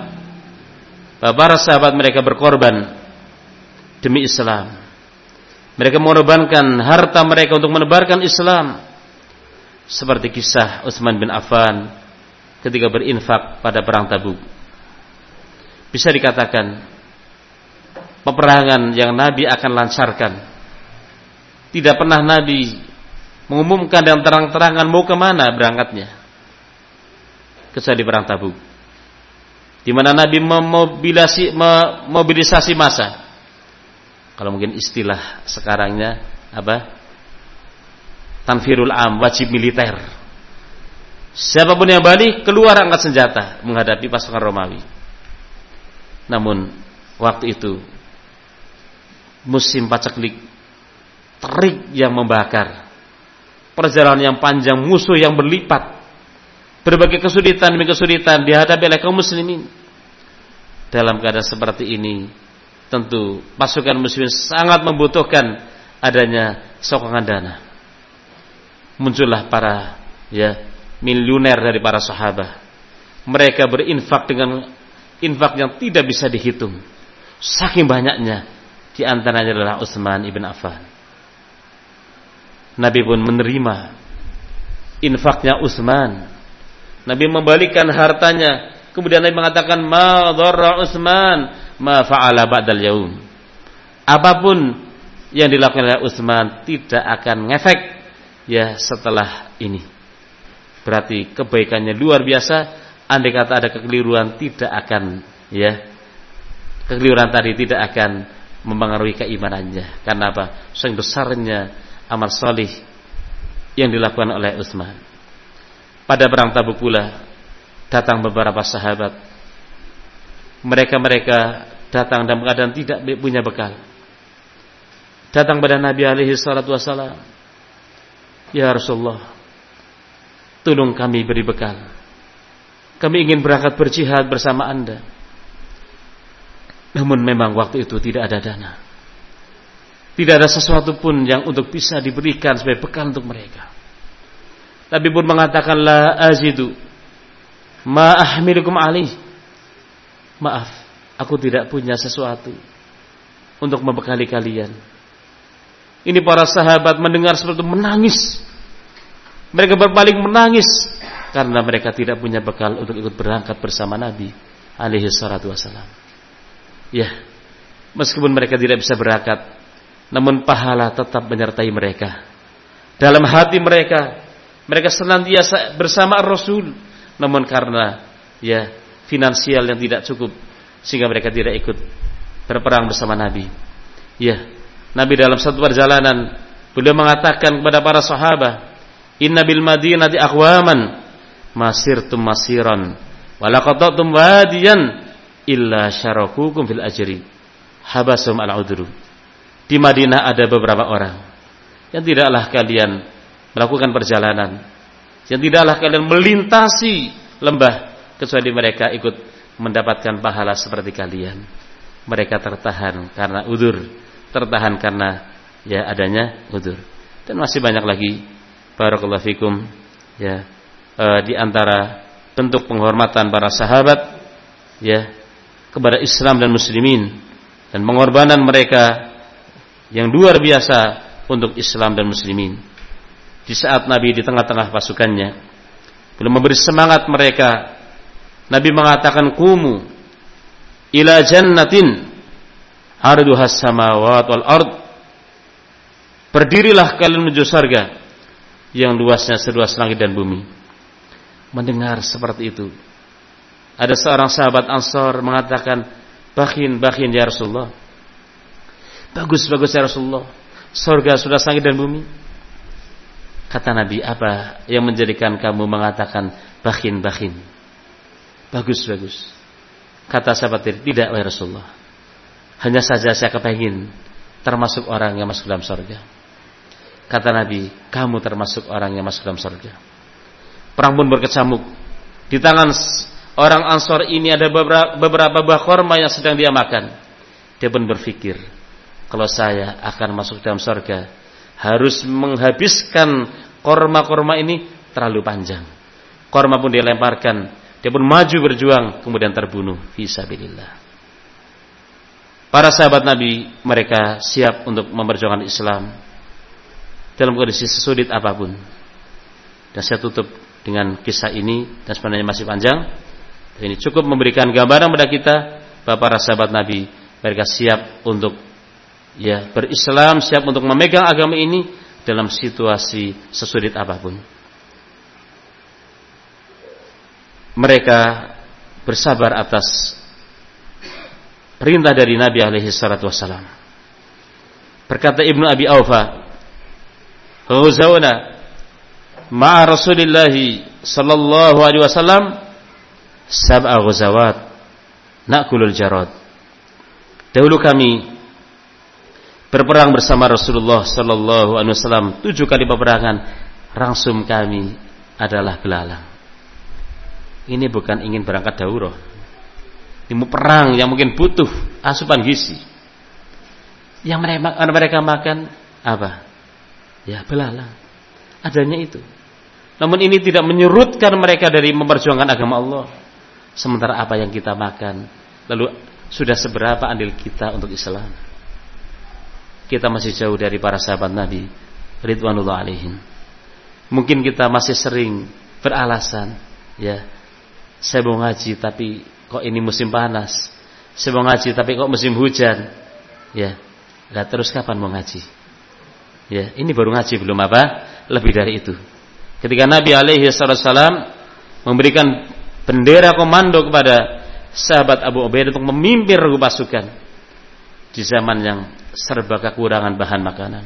para sahabat mereka berkorban demi Islam. Mereka mengorbankan harta mereka untuk menebarkan Islam. Seperti kisah Utsman bin Affan ketika berinfak pada perang Tabuk. Bisa dikatakan peperangan yang Nabi akan lancarkan. Tidak pernah Nabi mengumumkan dan terang-terangan mau ke mana berangkatnya? Kecuali perang Tabuk. Di mana Nabi memobilisasi, memobilisasi masa kalau mungkin istilah sekarangnya apa? Tanfirul am wajib militer. Siapa pun yang balik keluar angkat senjata menghadapi pasukan Romawi. Namun waktu itu musim paceklik terik yang membakar perjalanan yang panjang, musuh yang berlipat, berbagai kesulitan demi kesulitan dihadapi oleh kaum muslimin. Dalam keadaan seperti ini, tentu pasukan muslimin sangat membutuhkan adanya sokongan dana. Muncullah para ya miliuner dari para sahabat. Mereka berinfak dengan infak yang tidak bisa dihitung. Saking banyaknya di antaranya adalah Utsman ibn Affan. Nabi pun menerima infaknya Utsman. Nabi membalikan hartanya. Kemudian Nabi mengatakan, "Ma dharra Utsman ma fa'ala ba'dal yaum." Apa pun yang dilakukan oleh Utsman tidak akan ngefek ya setelah ini. Berarti kebaikannya luar biasa. Andai kata ada kekeliruan tidak akan ya kekeliruan tadi tidak akan mempengaruhi keimanannya. Karena apa? Sing besarnya amal salih yang dilakukan oleh Utsman. Pada perang Tabuk pula datang beberapa sahabat. Mereka-mereka datang dalam keadaan tidak punya bekal. Datang pada Nabi alaihi salatu wasalam. Ya Rasulullah, tolong kami beri bekal. Kami ingin berangkat berjihad bersama Anda. Namun memang waktu itu tidak ada dana. Tidak ada sesuatu pun yang untuk bisa diberikan sebagai bekal untuk mereka. Tapi pun mengatakan la azidu ma ahmilukum alih. Maaf, aku tidak punya sesuatu untuk membekali kalian. Ini para sahabat mendengar seperti menangis. Mereka berpaling menangis karena mereka tidak punya bekal untuk ikut berangkat bersama Nabi alaihi salatu wasalam. Ya, meskipun mereka tidak bisa berangkat, namun pahala tetap menyertai mereka. Dalam hati mereka, mereka senantiasa bersama Rasul, namun karena ya finansial yang tidak cukup sehingga mereka tidak ikut berperang bersama Nabi. Ya, Nabi dalam satu perjalanan beliau mengatakan kepada para sahabat, "Inna bil Madinati aqwaman masirtum masiran wa laqatatum wadiyan illa syarakukum fil ajri habasum al udru." Di Madinah ada beberapa orang yang tidaklah kalian melakukan perjalanan, yang tidaklah kalian melintasi lembah kecuali mereka ikut mendapatkan pahala seperti kalian. Mereka tertahan karena udur, tertahan karena ya adanya udur. Dan masih banyak lagi barakallahu fikum ya e, di antara bentuk penghormatan para sahabat ya kepada Islam dan muslimin dan pengorbanan mereka yang luar biasa untuk Islam dan muslimin. Di saat Nabi di tengah-tengah pasukannya belum memberi semangat mereka, Nabi mengatakan kumu ila jannatin arduhas samawat wal ard. Berdirilah kalian menuju surga yang luasnya seluas langit dan bumi. Mendengar seperti itu, ada seorang sahabat Ansor mengatakan, "Bakin, bakin ya Rasulullah." Bagus, bagus ya Rasulullah. Surga sudah langit dan bumi. Kata Nabi, apa yang menjadikan kamu mengatakan bakin, bakin? Bagus, bagus. Kata sahabat tidak ya Rasulullah. Hanya saja saya kepingin termasuk orang yang masuk dalam surga. Kata Nabi, kamu termasuk orang yang masuk dalam surga. Perang pun berkecamuk. Di tangan orang Ansor ini ada beberapa, beberapa buah korma yang sedang dia makan. Dia pun berpikir, kalau saya akan masuk dalam surga harus menghabiskan korma-korma ini terlalu panjang. Korma pun dilemparkan, dia pun maju berjuang, kemudian terbunuh. Fisabilillah. Para sahabat Nabi mereka siap untuk memperjuangkan Islam dalam kondisi sesulit apa pun. Dan saya tutup dengan kisah ini dan sebenarnya masih panjang. Ini cukup memberikan gambaran pada kita bahwa para sahabat Nabi mereka siap untuk ya berislam, siap untuk memegang agama ini dalam situasi sesulit apa pun. Mereka bersabar atas perintah dari Nabi alaihi salatu wasalam. Berkata Ibnu Abi Aufa, "Ghazawna ma'a Rasulillah sallallahu alaihi wasallam sab'a ghazawat nakulul jarad." Dahulu kami berperang bersama Rasulullah sallallahu alaihi wasallam tujuh kali peperangan rangsum kami adalah belalang. Ini bukan ingin berangkat daurah ilmu perang yang mungkin butuh asupan gizi. Yang mereka, mereka makan apa? Ya belalang. Adanya itu. Namun ini tidak menyurutkan mereka dari memperjuangkan agama Allah. Sementara apa yang kita makan, lalu sudah seberapa andil kita untuk Islam? Kita masih jauh dari para sahabat Nabi. Ridwanullah alaihim. Mungkin kita masih sering beralasan, ya, saya mau ngaji tapi kok ini musim panas? Saya mau ngaji tapi kok musim hujan? Ya. Lah terus kapan mau ngaji? Ya ini baru ngaji belum apa? Lebih dari itu. Ketika Nabi alaihi salam memberikan bendera komando kepada sahabat Abu Ubaidah untuk memimpin pasukan di zaman yang serba kekurangan bahan makanan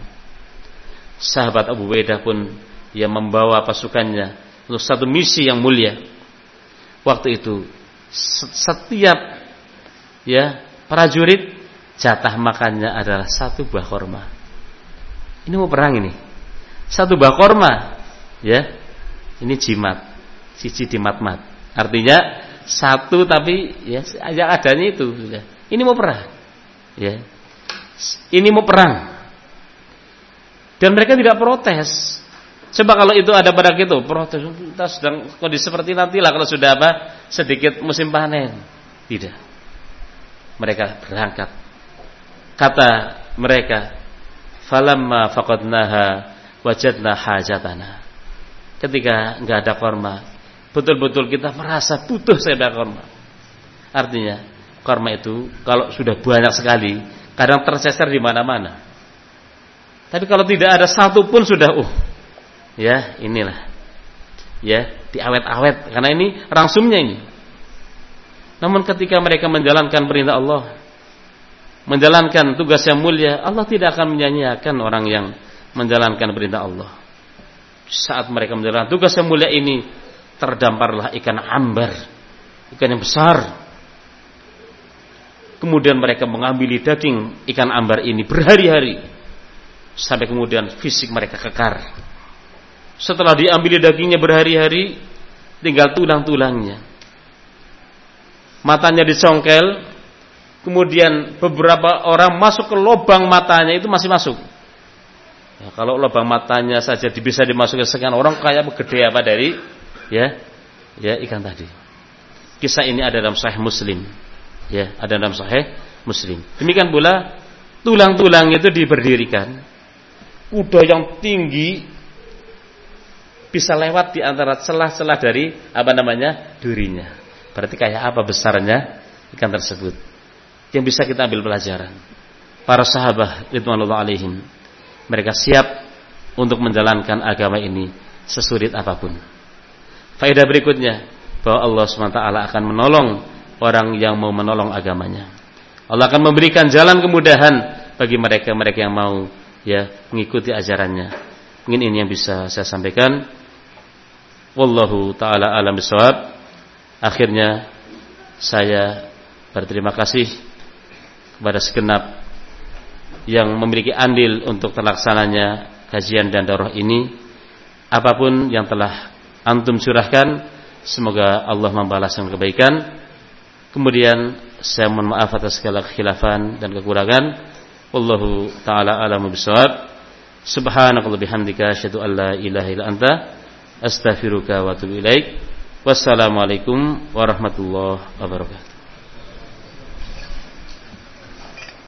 sahabat Abu Ubaidah pun yang membawa pasukannya untuk satu misi yang mulia waktu itu setiap ya prajurit jatah makannya adalah satu buah korma. Ini mau perang ini. Satu buah korma, ya. Ini jimat, siji dimat-mat. Artinya satu tapi ya yang adanya itu. Ya. Ini mau perang, ya. Ini mau perang. Dan mereka tidak protes. Coba kalau itu ada pada gitu, protes kita sedang kondisi seperti nantilah kalau sudah apa sedikit musim panen. Tidak. Mereka berangkat. Kata mereka, "Falamma faqadnaha wajadna hajatana." Ketika enggak ada korma, betul-betul kita merasa butuh sekedar korma. Artinya, korma itu kalau sudah banyak sekali, kadang tercecer di mana-mana. Tapi kalau tidak ada satu pun sudah uh ya inilah ya diawet-awet karena ini rangsumnya ini. Namun ketika mereka menjalankan perintah Allah menjalankan tugas yang mulia Allah tidak akan menyanyiakan orang yang menjalankan perintah Allah. Saat mereka menjalankan tugas yang mulia ini terdamparlah ikan ambar ikan yang besar kemudian mereka mengambil daging ikan ambar ini berhari-hari sampai kemudian fisik mereka kekar setelah diambil dagingnya berhari-hari, tinggal tulang-tulangnya. Matanya disongkel, kemudian beberapa orang masuk ke lubang matanya itu masih masuk. Ya, kalau lubang matanya saja bisa dimasukkan sekian orang kayak gede apa dari ya ya ikan tadi. Kisah ini ada dalam Sahih Muslim. Ya, ada dalam Sahih Muslim. Demikian pula tulang-tulang itu diberdirikan. Kuda yang tinggi bisa lewat di antara celah-celah dari apa namanya durinya. Berarti kayak apa besarnya ikan tersebut? Yang bisa kita ambil pelajaran. Para sahabat ridwanullah alaihim mereka siap untuk menjalankan agama ini sesulit apa pun. Faedah berikutnya bahwa Allah SWT akan menolong orang yang mau menolong agamanya. Allah akan memberikan jalan kemudahan bagi mereka-mereka yang mau ya mengikuti ajarannya. Mungkin ini yang bisa saya sampaikan. Wallahu taala alam bisawab. Akhirnya saya berterima kasih kepada segenap yang memiliki andil untuk terlaksananya kajian dan daurah ini. Apa pun yang telah antum curahkan, semoga Allah membalas dengan kebaikan. Kemudian saya mohon maaf atas segala kekhilafan dan kekurangan. Wallahu taala alam bisawab. Subhanakallah bihamdika asyhadu an la ilaha illa anta astaghfiruka wa atubu ilaik. Wassalamualaikum warahmatullahi wabarakatuh.